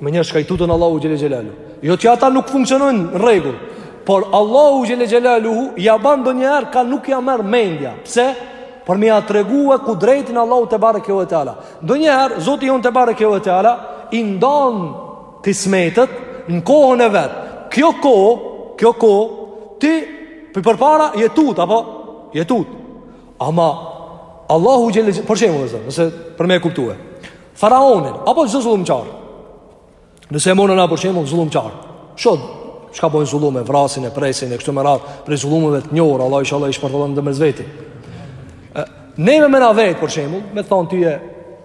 Me njerëz që i tuten Allahut xhele xhelaluhu. Jo që ata nuk funksionojnë në rregull, por Allahu xhele xhelaluhu ja bën ndonjëherë ka nuk ja merr mendja. Pse? Për me ja tregue kudretin Allahu te bareke ve teala. Ndonjëherë Zoti jonë te bareke ve teala i ndon kismetet në kohën e vet. Kjo kohë, kjo kohë ti për përpara je tut apo je tut. Ama Allahu xhele xhelaluhu, për shembull, nëse për me e kuptue. Faraonin, apo çdo zullumqar. Nëse e marrim na për shembull zullumqar. Sot, çka bojn zullume, vrasin e presin e kështu me radhë, prej zullumeve të njohur, Allah inshallah i shpartallon ndërmes veti. Ne me na vet për shembull, me thon ti e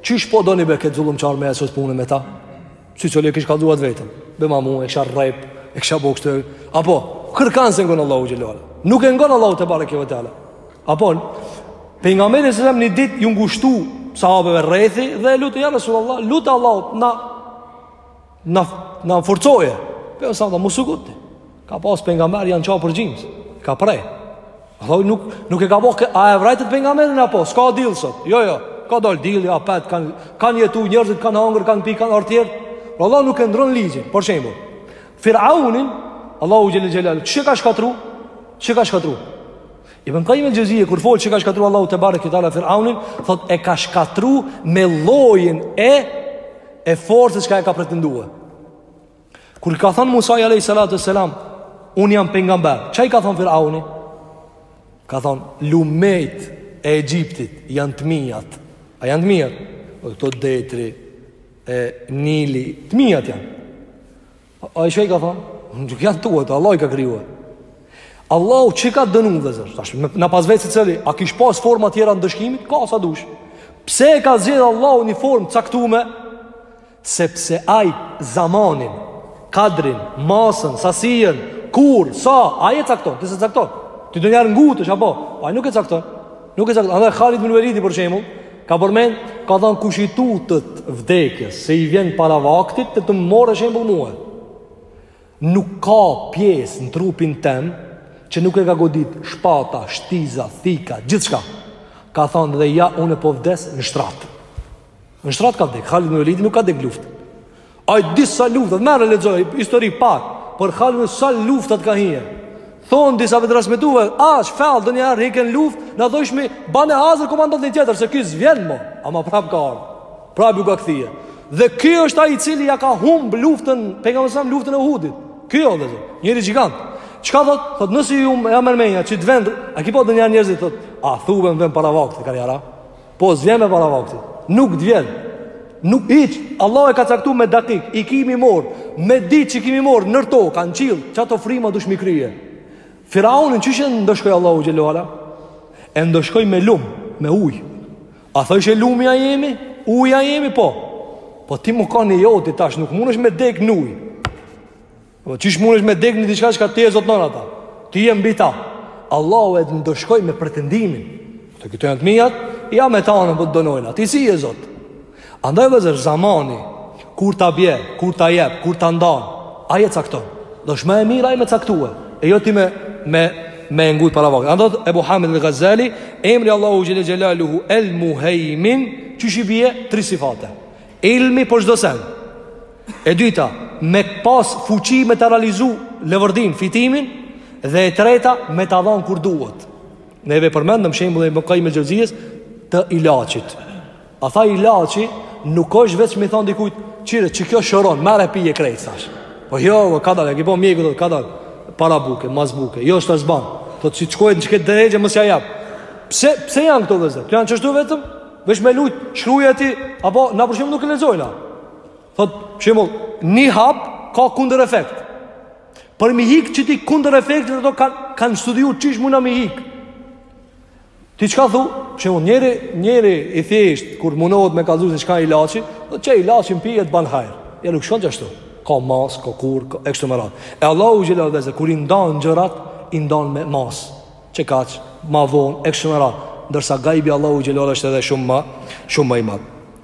qysh po doni me këtë zullumqar me e sos punën me ta. Secili kish kallzu atë vetëm. Be mamu e kisha rrep, e kisha bo kështu. Apo kërkan s'e ngon Allahu xhelal. Nuk e ngon Allahu te bareke ve teala. Apo, pejgamberi a.s. një ditë ju ngushtu sahabëve rrethi dhe e lutën, ja Resulallah, lute Allahun, na, na, na forcoje. Për sa tha mos u ngut, ka pas pejgamberë janë ça për gjysmë, kanë pre. Allahu nuk, nuk e ka bo, a e vrajtët pejgamberin apo, s'ka dilë sot, jo, jo, ka dalë dielli, apet, kanë kanë jetu njerëzit, kanë hangër, kanë pi, kanë ardh tjerë. Allah nuk e ndron ligjin, për shembull. Firaunin, Allahu xhele xhele, çka e ka shkatrru? Çka e ka shkatrru? Ibn Kajjim el-Xheuzije kur fol si e ka shkatruar Allahu tebareke ue teala Firaunin, thot e ka shkatruar me llojin e e forcës që ai ka pretenduar. Kur ka thënë Musa alejhi salatu ue selam, un jam pejgamber. Çka i ka thënë Firauni? Ka thënë lumejt e Egjiptit janë të mijat. A janë të mijat? Po këto, deti e Nili, të mijat janë. Ai s'i ka thanë, nuk janë tuat, Allahu i ka krijue. Allahu qysh e ka dënu vëllezër, tash, na pas vet secili, a kish pas forma tjera ndëshkimit, ka sa dush. Pse e ka zgjedh Allahu një formë caktume, sepse aj zamanin, kadrin, masën, sasien, kur, sa, aj e cakton, ti s'e cakton. Ti donjëherë ngutesh, apo, aj nuk e cakton. Nuk e cakton, andaj Halid bin Velidi për shembull, Ka përmend, ka thënë kush i tutet vdekjes se i vjen para vaktit le të më marrë shembull mua. Nuk ka pjesë në trupin tem që nuk e ka godit shpata, shtiza, thika, gjithçka. Ka thënë dhe ja unë po vdes në shtrat. Në shtrat ka vdek, Halid ibn Velidi nuk ka vdek n'luftë. A e di sa lufta, merr lexoje historinë pak, për Halidin sa lufta ka hy. Thon disa vetë transmetues, aq thellë donjëherë hyke n'luftë, na thoshim e bajmë hazër komandant një tjetër se ky s'vjen më, ama prap ka ardhur. Prap u ka kthy. Dhe ky është ai i cili ja ka humb luftën, pejgamberit s.a. luftën e Uhudit. Ky o vëllezër, njeri gjigant. Çka thot? Thot nëse ju e keni menen, qit vend, a ki po ndonjëherë njerëzit thot, a t'hupin vend para vaktit karriera? Po vjen para vaktit Nuk t'vjen Nuk hiç Allahu e ka caktu me dakik I kimi marr Me dit që i kimi marr Në tokë a në qiell Qato frymë do sh mi krye Firaunin qysh e ndëshkoi Allahu xhelle ue ala E ndëshkoi me lum Me uj A thojshe lumi a i jemi Uji a i jemi po Po ti mu kan i joti tash Nuk mundesh me dek në uj Po qysh mundesh me dek në diçka që ti e zotnon ata. Ti je mbi ta. Allahu e ndëshkoi me pretendimin. Këto janë të mijat, ja me ta na po të dënojnë. A ti s'je zot? Andaj vëllezër, zamani, kur ta bje, kur ta jep, kur ta ndan, ai e cakton. Dashtë ma e mirë, ai me caktue. E jo ti me, me, me u ngut para vaktit. Andaj, Ebu Hamid el Gazali, emri Allahut xhele xhelaluhu, El Muhejmin, qysh i bje, tri sifate. Ilmi për çdo sen, E dyta, me pas fuqi me ta realizu leverdinë, fitimin, dhe e treta, me ta dhan kur duhet. Ne e përmendëm shembullin e Ibn Kajjim Xheuzijes të ilacit. A tha ilaci nuk është veç mi than dikujt, qyre, qe kjo shëron, merre pije krejt tash. Po jo, bre, kadalë, e qet po mjeku, dhe, kadalë, para buke, mas buke, jo shtatzanë. Thot, si të shkon në këtë derexhe, mos ja jep. Pse, pse janë këto vëllezër? Këto janë qështu vetëm? Veç me lujt, shkruj ati, apo, na për shembull nuk e lexojna. Thot, për shembull, një hap ka kundër efekt. Për me i hik qeti kundër efekti ata kanë studiu qysh mun me i hik. Ti çka thu? Për shembull njeri, njeri i thjesht kur mundohet me kallëzu se çka ilaçi, thot qaj ilaçin pije të ban hajr. Ja nuk shkon ashtu. Ka mas, ka kur, ka ekstomerat. E Allahu xhel, vllezër, kur i ndan gjërat, i ndan me mas. Qe kaq, ma von ekstomerat. Ndërsa gajbi Allahu xhelal është edhe shumë ma shumë ma i madh.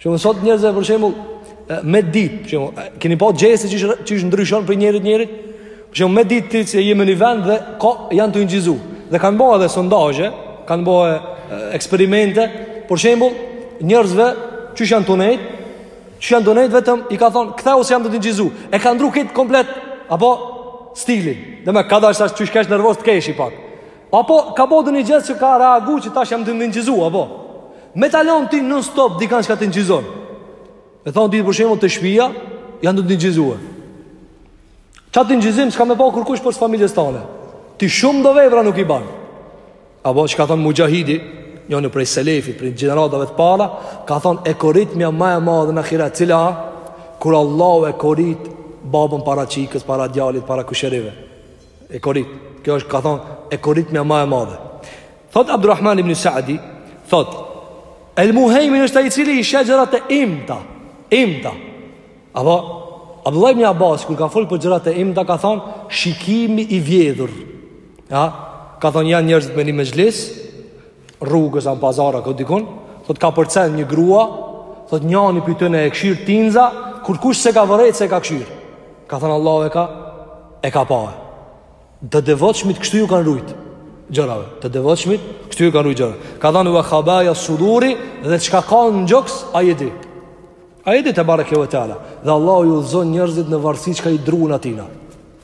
Shembull sot njerëzve për shembull me ditë, për shembull, keni pa gjesti se qysh ndryshon prej njerit njerit? Për shembull, me ditë ti se je në një vend dhe ka janë tu të inçizu. Dhe kanë bërë edhe sondazhe, kanë bërë eksperimente, për shembull, njerëzve qysh janë tu nejt, qysh janë tu nejt vetëm i ka thonë, "Kthehu se jam tu të inçizu." E ka ndrru komplet apo stilin. Dhe me kan dashur qysh kesh nervoz të kesh i pak. Apo ka bo një gjest që ka reagu që tash jan tu m'inçizu, apo? Me ta lënë ti non stop dikan që ka t'inçizon. Me thonë ti për shembull te shpia janë tu t'inçizu. Qat inçizim s'ka me pa kurkush prej familjes tane. Ti shumë do vepra nuk i ban. Apo çka thon Muxhahidi, njoni prej selefit, prej gjeneratave të para, ka thon e koritmja ma e madhe në ahiret, cila kur Allahu e korit babën para çikës, para djalit, para kusherive. E korit, kjo është ka thonë, e koritmja ma e madhe. Thot Abdurrahman ibn Saadi, thot, El Muhejmin është ai cili i sheh gjërat e imta, imta. Apo, Abdullah ibn Abbas, kur ka folë për gjërat e imta, ka thonë, shikimi i vjedhur. Ja, ka thonë, janë njerëzit në një mexhlis, rrugës a n'pazar a ku dikun, thot kapërcen një grua, thot njëri prej tyne e kshir tinza, kurkush s'e ka vërejt se e ka kshir. Ka thënë Allahu e ka e ka pa. Të devotshmit kështu ju kanë rujt gjërave. Të devotshmit kështu ju kanë rujt gjërave. Ka thënë wa khabaya suduri dhe çka ka në gjoks ai e di. Ai e di tebareke ve teala. Dhe Allahu i udhëzon njerëzit në varësi çka i druan atina.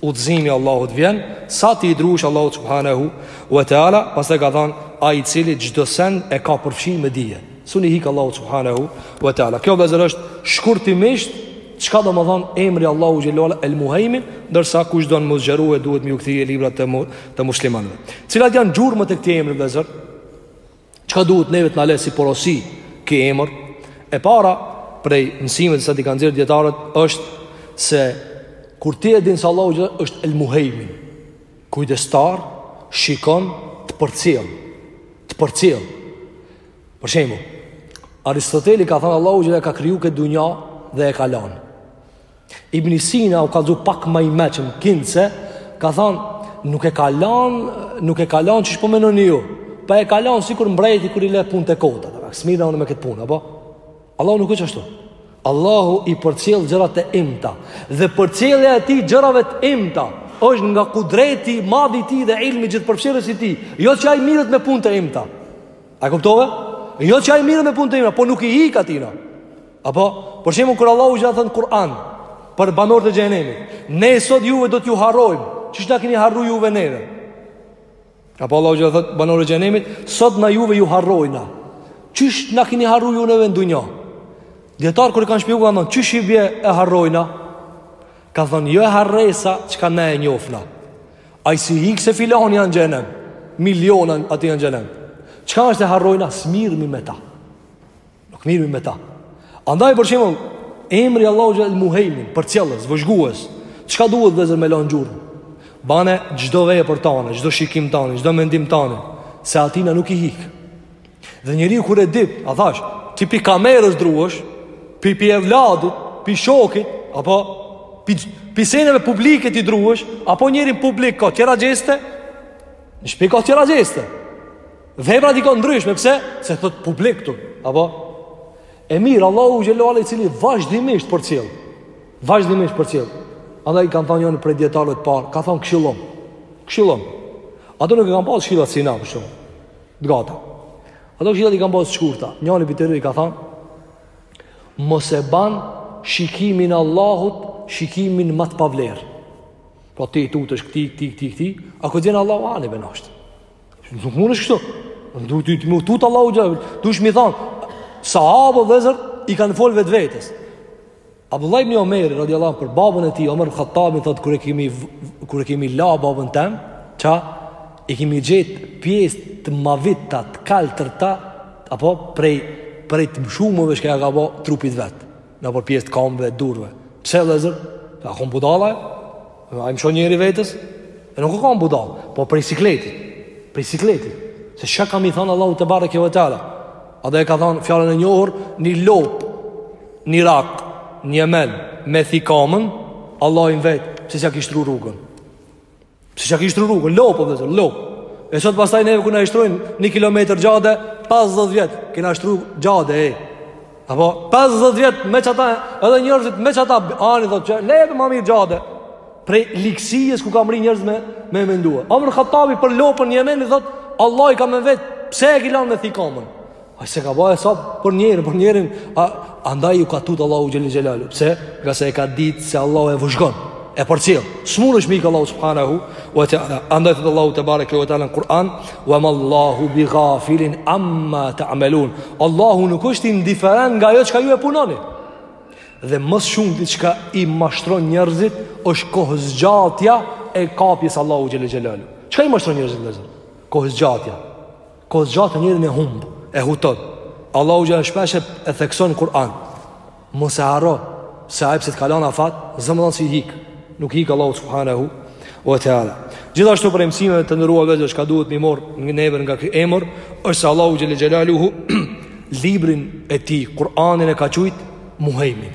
udhëzimi i Allahut vjen sa ti i druhesh Allahut subhanahu wa taala pastaj ka thënë ai i cili çdo send e ka përfshi me dije s'un i hik Allahut subhanahu wa taala kjo vllezër është shkurtimisht çka domethan emri Allahu xhelal el muhejmin ndërsa kush don me u zgjeru duhet me ju kthy librat të të muslimanëve cilat janë gjurmët e këtij emri vllezër Çka duhet neve të na le si porosi ky emër? E para, prej mësimeve që i kanë nxjerr dijetarët, është se kur ti e din se Allahu xhel është el muhejmin, kujdestar, shikon të përcjell, të përcjell. Për shembull, Aristoteli ka thënë Allahu xhel e ka kriju këtë dunja dhe e ka lanë. Ibn Sina u kallzu pak ma i meçëm, kinse ka thënë nuk e ka lënë, nuk e ka lënë çish po mendoni ju. Po e ka lënë sikur mbreti kur i lë punët e kota. S'mirna unë me këtë punë, apo? Allahu nuk është ashtu. Allahu i përcjell gjërat e imta dhe përcjellja e tij gjërave të imta është nga kudreti i madh i tij dhe ilmi gjithëpërfshirës i tij. Jo që ai mirët me punë të imta. A kuptove? Jo që ai mirët me punë të imta, po nuk i hik atina. Apo, për shembull kur Allahu xhel thotë n'Kur'an për banorët e xhenemit, ne sot juve do t'ju harrojmë, çish na keni harruar ju neve. Apo Allahu xhel thotë banorët e xhenemit, sot na juve ju harrojna. Çish na keni harruar ju neve në dunja. Dijetarët kur e kanë shpjegu, kanë thonë, çish i bie e harrojna? Ka thënë jo e harresa çka ne e njofna. Ai s'i hik se filan janë n'xhenem. Miliona aty janë n'xhenem. Çka është e harrojna s'mirmi me ta. Nuk mirmi me ta. Andaj për shembull, emri i Allahut el Muhejmin, përcjellës, vëzhgues, çka duhet vllezër me lanë gjurmë? Bane çdo vepër tane, çdo shikim tane, çdo mendim tane, se atina nuk i hikë. Dhe njeriu kur e dit, a thash, ti pi kamerës druhesh, pi pi evladit, pi shokit, apo pi, pi seneve publike ti druhesh, apo njeri n'publik ka tjera gjeste, në shpi ka tjera gjeste, Veprat i ka ndryshme, pse? Se thot publik këtu, apo? E mirë, Allahu xhelle ve ala i cili vazhdimisht përcjell. Vazhdimisht përcjell. Andaj i kanë thanë njanit prej dijetarëve të parë, ka thanë këshillom. Këshillom. Ato nuk i kanë pasë këshillat si na, për shembull të gata. Ato këshillat i kanë pasë shkurta. Njani pi tyre i ka thanë, mos e ban shikimin e Allahut, shikimin ma të pavlerë. Po ti i tutësh këti, këti, këti, këti, a kur vjen Allahu, ani be nashtë. Nuk mund është kështu. Duhet me u tutë Allahut xhel. Du ç'me thanë, sahabë vllezër, i kanë folë vetvetes. Abdullah ibn Omer, radi Allah, për babën e tij, Omer Hattabin, thotë, kur e kemi, kur e kemi la babën tem, qa, i kemi gjetë pjesë të mavita, të kaltërta, apo prej, prej të mshumëve çka ja ka bo trupit vetë. Nëpër pjesë të kamve e durve. Pse vllezër? A u kon budalla e? A i mshon njeri vetes? E nuk u kon budalla. Po prej sikleti. Prej sikleti. Se ça kam me i thanë Allahut tebareke ve teala. A dhe e ka thonë fjalën e njohur, një lopë, në Irak, në Jemen, me thi kamën, Allahi m'vet, se s'ja ki shtru rrugën. Pse s'ja ki shtru rrugën, lopë, vllezër, lopë. E sot pasaj neve kur na i shtrojnë një kilometër xhade, 50 vjetë, kena shtru xhade, e. Apo, 50 vjetë me qata, edhe njerëzit me qata, ani thotë qe, neve ma mirë xhade. Prej liksisë ku kanë mrri njerëz me, me mendua. Omer Hattabi për lopën në Jemen thotë, Allahi ka me m'vet, pse e ki lan me thi kamën? A se ka ba sa për njerin, për njerin, a, andaj ju ka tutë Allahut Xhele Xhelalu. Pse? Ngase e ka ditë se Allahu e vëzhgon, e përcjell. S'mundesh m'i ikë Allahut Subhanahu, wa ta'ala. andaj thotë Allahu tebareke wa ta'ala në Kur'an, wa ma Allahu bi gafilin amma ta'melun. Allahu nuk është indiferent nga ajo çka ju e punoni. Dhe më së shumti çka i mashtron njerëzit, është kohëzgjatja e kapjes Allahut Xhele Xhelalu. Çka i mashtron njerëzit, vllezër? Kohëzgjatja. Kohëzgjatja njerin e humb, e huton. Allahu xhele shpesh e thekson n'Kur'an. Mos e harro, se ai pse të kalon afati, s'do me thon se i hik. Nuk i hik Allahut subhanahu wa ta'ala. Gjithashtu prej mësimeve të nderuar vllezër, çka duhet m'i marr neve nga ky emër, është se Allahu xhele xhelaluhu, librin e tij, Kur'anin e ka qujtë, muhejmin.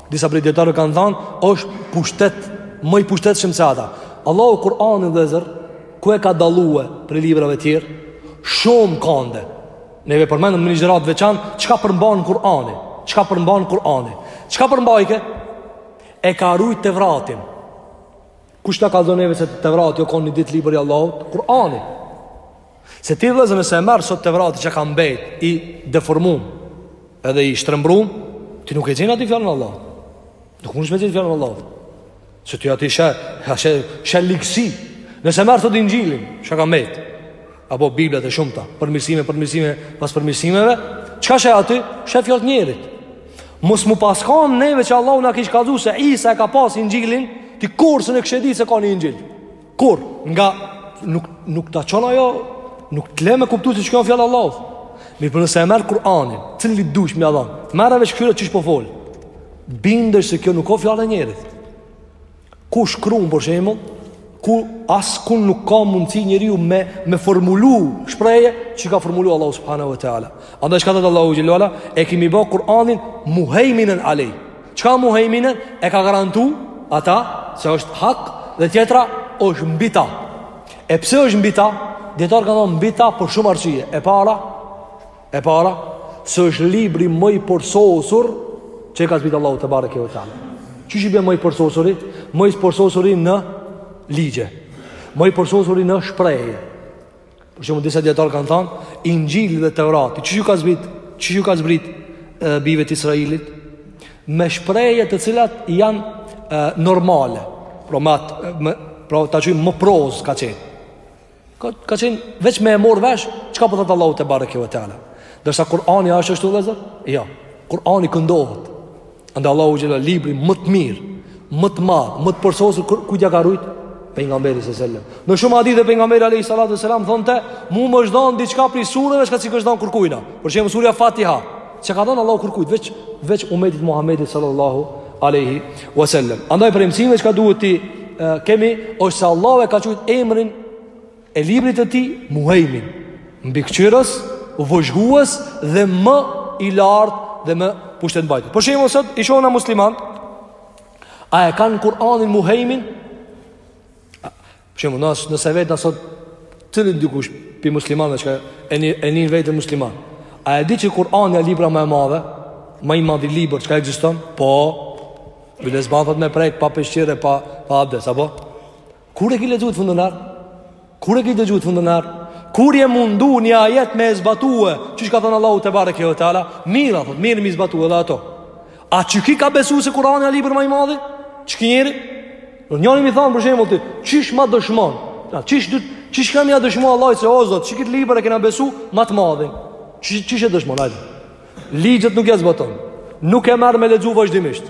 Disa prej dijetarëve kanë thanë, është pushtet, më i pushtetshëm se ata. Allahu Kur'anin vllezër, ku e ka dallue prej librave tjerë, shumë kande. Neve përmendëm në një gjërat veçan, çka përmban Kur'ani? Çka përmban Kur'ani? Çka përmbajke? E ka rujt Tevratin. Kush ta kallzon neve se Tevrati o konë një ditë libër i Allahut? Kur'ani. Se ti vllezër nëse e merr sot Tevratin çka ka mbet i deformum edhe i shtrembrum, ti nuk e gjen aty fjalën e Allahut. Nuk mundesh me gjet fjalën e Allahut. Se ti aty sheh, sheh, sheh ligësi. Nëse e merr sot Inxhilin, çka ka mbet, apo Biblat e shumta, përmisime, përmisime, pas përmisimeve, çka sheh aty? Sheh fjalët e njerit. Mos m'u pas kon neve që Allahu na kish kallzu se Isa e ka pas Inxhilin, ti kurrë s'e kishe dit se ka një Inxhil. Kurrë, nga nuk, nuk ta çon ajo, nuk të le me kuptu se që kjo o fjalë e Allahut. Mirëpo nëse e merr Kur'anin, cilit dush me ia dhan, merre veç kqyre ç'po fol. Bindesh se kjo nuk o fjalë e njerit. Ku shkrun për shembull, ku askund nuk ka mundësi njeriu me, me formulu shprehje që ka formulu Allahu subhanahu wa ta'ala. Andaj çka thotë Allahu xhele ve ala, e kemi ba Kur'anin muhejminen alejh. Çka muhejminen? E ka garantu ata se është hak dhe tjetra është mbi ta. E pse është mbi ta? Dijetarët kanë thonë mbi ta për shumë arsye. E para, e para, se është libri më i përsosur që e ka zbrit Allahu tebareke ve teala. Qysh i bjen më i përsosuri? Më i përsosuri në ligje. Më i përsosuri në shprehje. Për shembull disa dijetarë kanë thënë Inxhili dhe Tevrati, që u ka zbrit, që u ka zbrit bijve të Izraelit me shprehje të cilat janë e, normale. Pra me atë, me, pra ta qujmë në prozë ka qenë. Ka, ka qenë veç me e mor vesh, çka po thot Allahu te bareke ve teala. Ndërsa Kur'ani është ashtu vëllezër? Jo. Kur'ani këndohet. Andaj Allahu xhele librin më të mirë, më të madhë, më të përsosur, kujt ja ka rujt? Pejgamberit alejhi selam. Në shumë hadithe Pejgamberi a.s. thonte, mu më është dhanë diçka prej sureve, çka s'i është dhanë kërkujna. Për shembull surja Fatiha, s'e ka dhanë Allahu kërkujt, veç, veç umetit Muhammedit sallallahu aleyhi wasallam. Andaj prej mësimeve çka duhet t'i e, kemi, është se Allahu e ka qujtë emrin e librit të tij Muhejmin, mbikëqyrës, vëzhgues dhe më i lartë dhe më pushtetmbajtës. Për shembull sot i shohim na musliman, a e kanë Kur'anin Muhejmin? Për shembull, nëse nëse vetna sot cilin dikush pi muslimanëve që e nin veten musliman. A e di që Kur'ani është libra më e madhe, më i madhi libër që ekziston? Po. Biles s'bahet me prek pa peshqire pa pa abdes, apo? Kur e ki lexu t'fundit herë? Kur e ki dëgju t'fundit herë? Kur je mundu një ajet me zbatue, çish ka thënë Allahu tebareke ve teala, mira, thot, mirë mi zbatu edhe ato. A çiky ka besu se Kurani është libër më i madh? Çiky njeri? Do po njëri mi thon për shembull ti, çish ma dëshmon? Na çish do çish kam ja dëshmu Allahut se o Zot, çikit libër e kena besu më të madhin. Çish çish e dëshmon ai? Ligjet nuk ja zbaton. Nuk e marr me lexu vazhdimisht.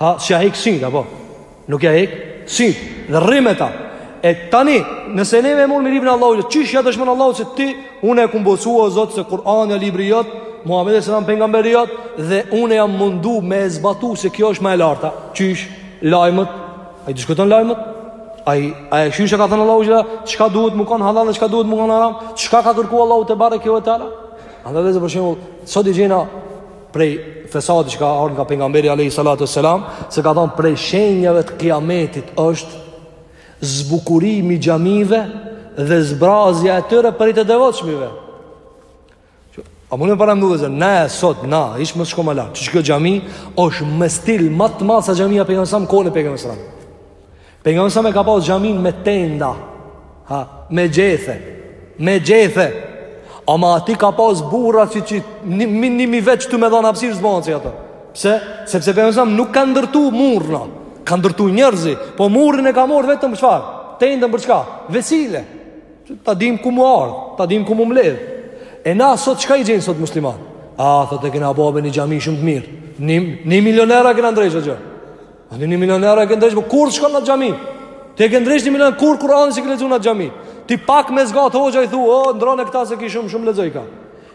Ha, s'ja hik sytë, apo? Nuk ja hik sytë, dhe rri me ta. E tani, nëse neve e mund me librin Allahut, qysh ja dëshmon Allahut se ti, unë e kum besu, o Zot, se Kur'ani a libri jot, Muhammed a.s. pejgamberi jot, dhe unë jam mundu me e zbatu se kjo është ma e larta. Qysh, lajmët, a i diskuton lajmët? A i, a e qysh e ka thënë Allahu që çka duhet me kanë hallall dhe çka duhet me kanë haram? Çka ka kërku Allahu tebareke ve teala? A dhe dhe zë për shembull, sot i gjena prej fesadi që ka ardhur nga pejgamberi alayhi salatu selam se ka thon prej shenjave të kiametit është zbukurimi i xhamive dhe zbrazja e tyre prej të devotshmive a muni me paramendu na sot na ish me shku ma larg çikjo xhami është me stil më të madh sa xhamia pejgamberit a.s. kohën e pejgamberit Pejgamberi a.s. e ka pas xhamin me tenda, ha, me gjethe, me gjethe. Ama ati ka pas burra që që një, një, një mi vet të me dhanë apsirë zbanë që ato. Pse? Sepse Pejgamberi a.s. nuk ka ndërtu murna, ka ndërtu njerëzi, po murën e ka marrë vetëm për çfarë, tendën për çka, vesile, ta dim ku mu ardhë, ta dim ku mu mledhë. E na sot çka i gjen sot muslimanët? A, thot e kena bo be një xhami shumë të mirë, një, një milion euro e kena ndreq gjë. A një milion euro e ke ndreq, po kur ti shkon në xhami? Ti e ke ndreq një milion euro, kur Kur'an s'e ke lexu në xhami? Ti pak me zgatë hoxha i thu, o, ndrone këta se ky shumë, shumë lexojka.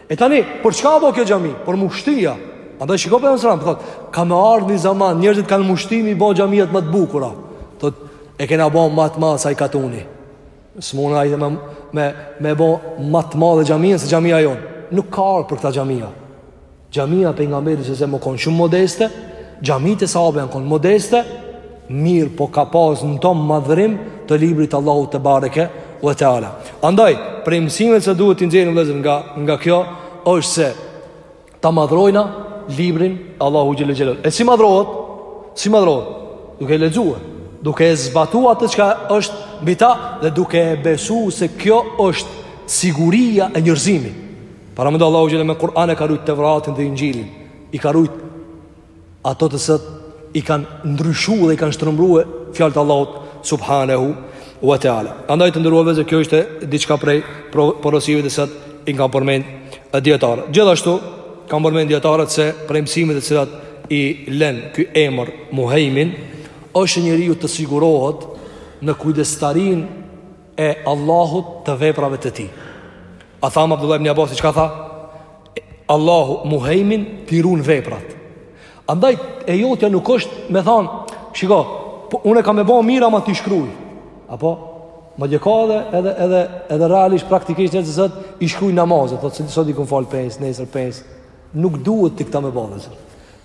E tani, për çka bo kjo xhami? Për m'u shty, a. Edhe shiko Pejgamberi a.s., thot, ka me ardhë një zaman, njerëzit kanë m'u shty m'i bo xhamiat më të bukura. Thot, e kena bo më të madhë se ai katuni. S'mun ai dhe me, me, me bo më të madhë xhaminë se xhamia jonë. Nuk ka ardhë për këta xhamia. Xhamia e pejgamberit selem u kon shumë modeste, xhamitë e sahabëve janë kon modeste, mirë po ka pas në to madhrim të librit të Allahut tebareke ve teala. Andaj, prej mësimeve të cilat duhet t'i nxjerrim vllezër nga nga kjo është se ta madhrojna librin e Allahut xhele xhelal. E si madhrohet? Si madhrohet? Duke e lexue, duke e zbatu atë çka është mbi ta dhe duke e besu se kjo është siguria e njerëzimit. Paramendo Allahu xhele me Kur'an e ka rujt Tevratin dhe Inxhilin I ka rujt ato të cilat i kanë ndryshu dhe i kanë shtrembrue fjalët e Allahut Subhanehu wa ta'ala Andaj të nderuar vllezër kjo ishte diçka prej porosive të cilat i kanë përmend dijetarët Gjithashtu kanë përmend dijetarët se prej mësimeve të cilat i len ky emër muhejmin është që njeriu të sigurohet në kujdestarinë e Allahut të veprave të tij. A thamë Abdullah ibn Abbas çka tha? Allahu muhejmin t'i run veprat. Andaj e jotja nuk është me thon, shiko, po unë e kam me bo mirë ama t'i shkruj. Apo madje ka edhe edhe edhe edhe realisht praktikisht njerëz t'cilët i shkrujnë namazet, thotë se sot i kom fal pesë, nesër pesë. Nuk duhet ti këta me bo.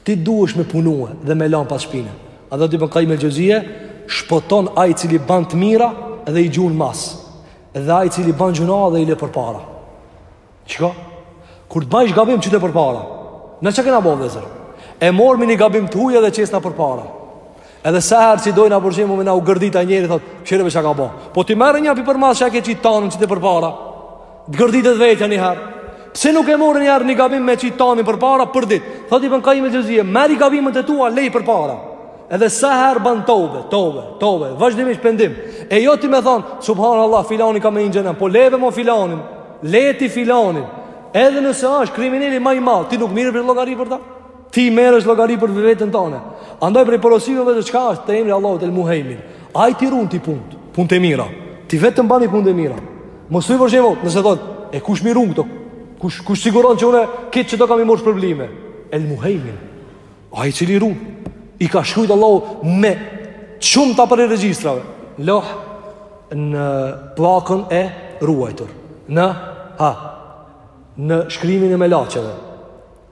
Ti duhesh me punue dhe me lanë pas shpine. Andaj thotë Ibn Kajim el-Xhevzije, shpëton ai i cili ban të mira dhe i gjun mas. Dhe ai i cili ban gjynah dhe i le përpara. Shiko. Kur të bajsh gabim qite përpara. Na çka kena bo vllezër? E mormi një gabim të huj edhe qesna përpara. Edhe sa herë që dojna për shembull me na u gërdit aj njeri thotë, "Kqyre ve çka ka bo?" Po ti merre një për masë çka ke qit tanin qite përpara. Të gërditet vetja një herë. Pse nuk e morën një herë një gabim me qit tanin përpara për ditë? Thotë Ibn Kajim el-Xhevzije, "Merri gabimet e tua lej përpara." Edhe sa herë ban tobe, tobe, tobe, vazhdimisht pendim. E jo ti me thon, "Subhanallahu, filani ka me hi n'xhehenem." Po le ve mo filanin, le ti filanin. Edhe nëse është krimineli më i madh, ti nuk mirresh për llogari për ta. Ti merresh llogari për veten tane. Andaj prej porosive vllezër çka është te emri Allahut el Muhejmin. Ai t'i run ty punt, punt e mira. Ti vetëm bani punt e mira. Mos u për shembull nëse thot, e kush m'i run këto? Kush kush siguron që unë këtë qito kam me marrë shpërblime? El Muhejmin. Ai i cili run i ka shkrujt Allahu me shumë ta prej regjistrave. Loh në pllakën e ruajtur. Në ha në shkrimin e melaqeve.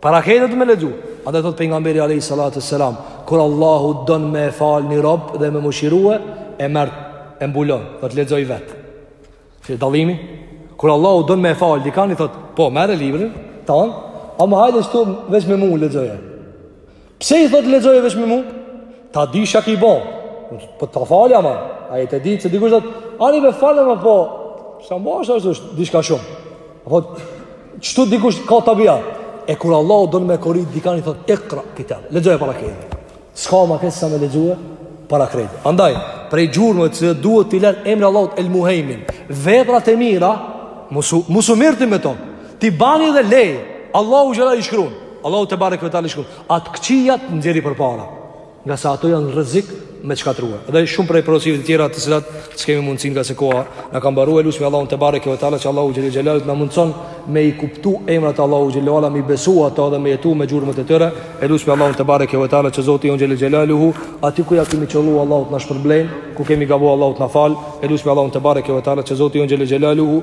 Para krejtve me lexu. Andaj thot pejgamberi alejhi salatu selam, kur Allahu don me fal një rob dhe me mëshirue, e merr e mbulon, thotë lexoje vet. Qe dallimi. Kur Allahu don me fal dikani thot, po merre librin tan, ama hajde shtu veç me mu lexoje. Pse i thot lexoje veç me mu? Ta dish çka ki bo. Po ta falja ma. Ai të di se dikush thot, "Ani me falë më po." Sa më është ashtu, diçka shumë. Apo çtu dikush ka ta bëja. E kur Allahu don me korit dikan i thot, "Iqra kitab." Lexoje para krejtve. S'ka ma keq sa me lexue para krejt. Andaj, prej gjurmëve që duhet t'i lan emri i Allahut El Muhejmin, veprat e mira, mos mos u merr ti me to. Ti bani dhe lej, Allahu xhele i shkruan. Allahu tebareke ve teala i shkruan. A të këqijat nxjerri përpara. Ngase ato janë rrezik me shkatrru. Dhe shumë prej porosive të tjera të cilat s'kemi mundësi ngase koha na ka mbaru. E lusmi Allahun tebareke ve teala që Allahu xhele xhelaluhu na mundëson me i kuptu emrat e Allahut xhele ve ala me i besu ato dhe me jetu me gjurmët e tyre. E lusmi Allahun tebareke ve teala që Zoti ynë xhele xhelaluhu, aty ku ja kemi qëllu Allahu të na shpërblen, ku kemi gabu Allahu të na fal. E lusmi Allahun tebareke ve teala që Zoti ynë xhele xhelaluhu.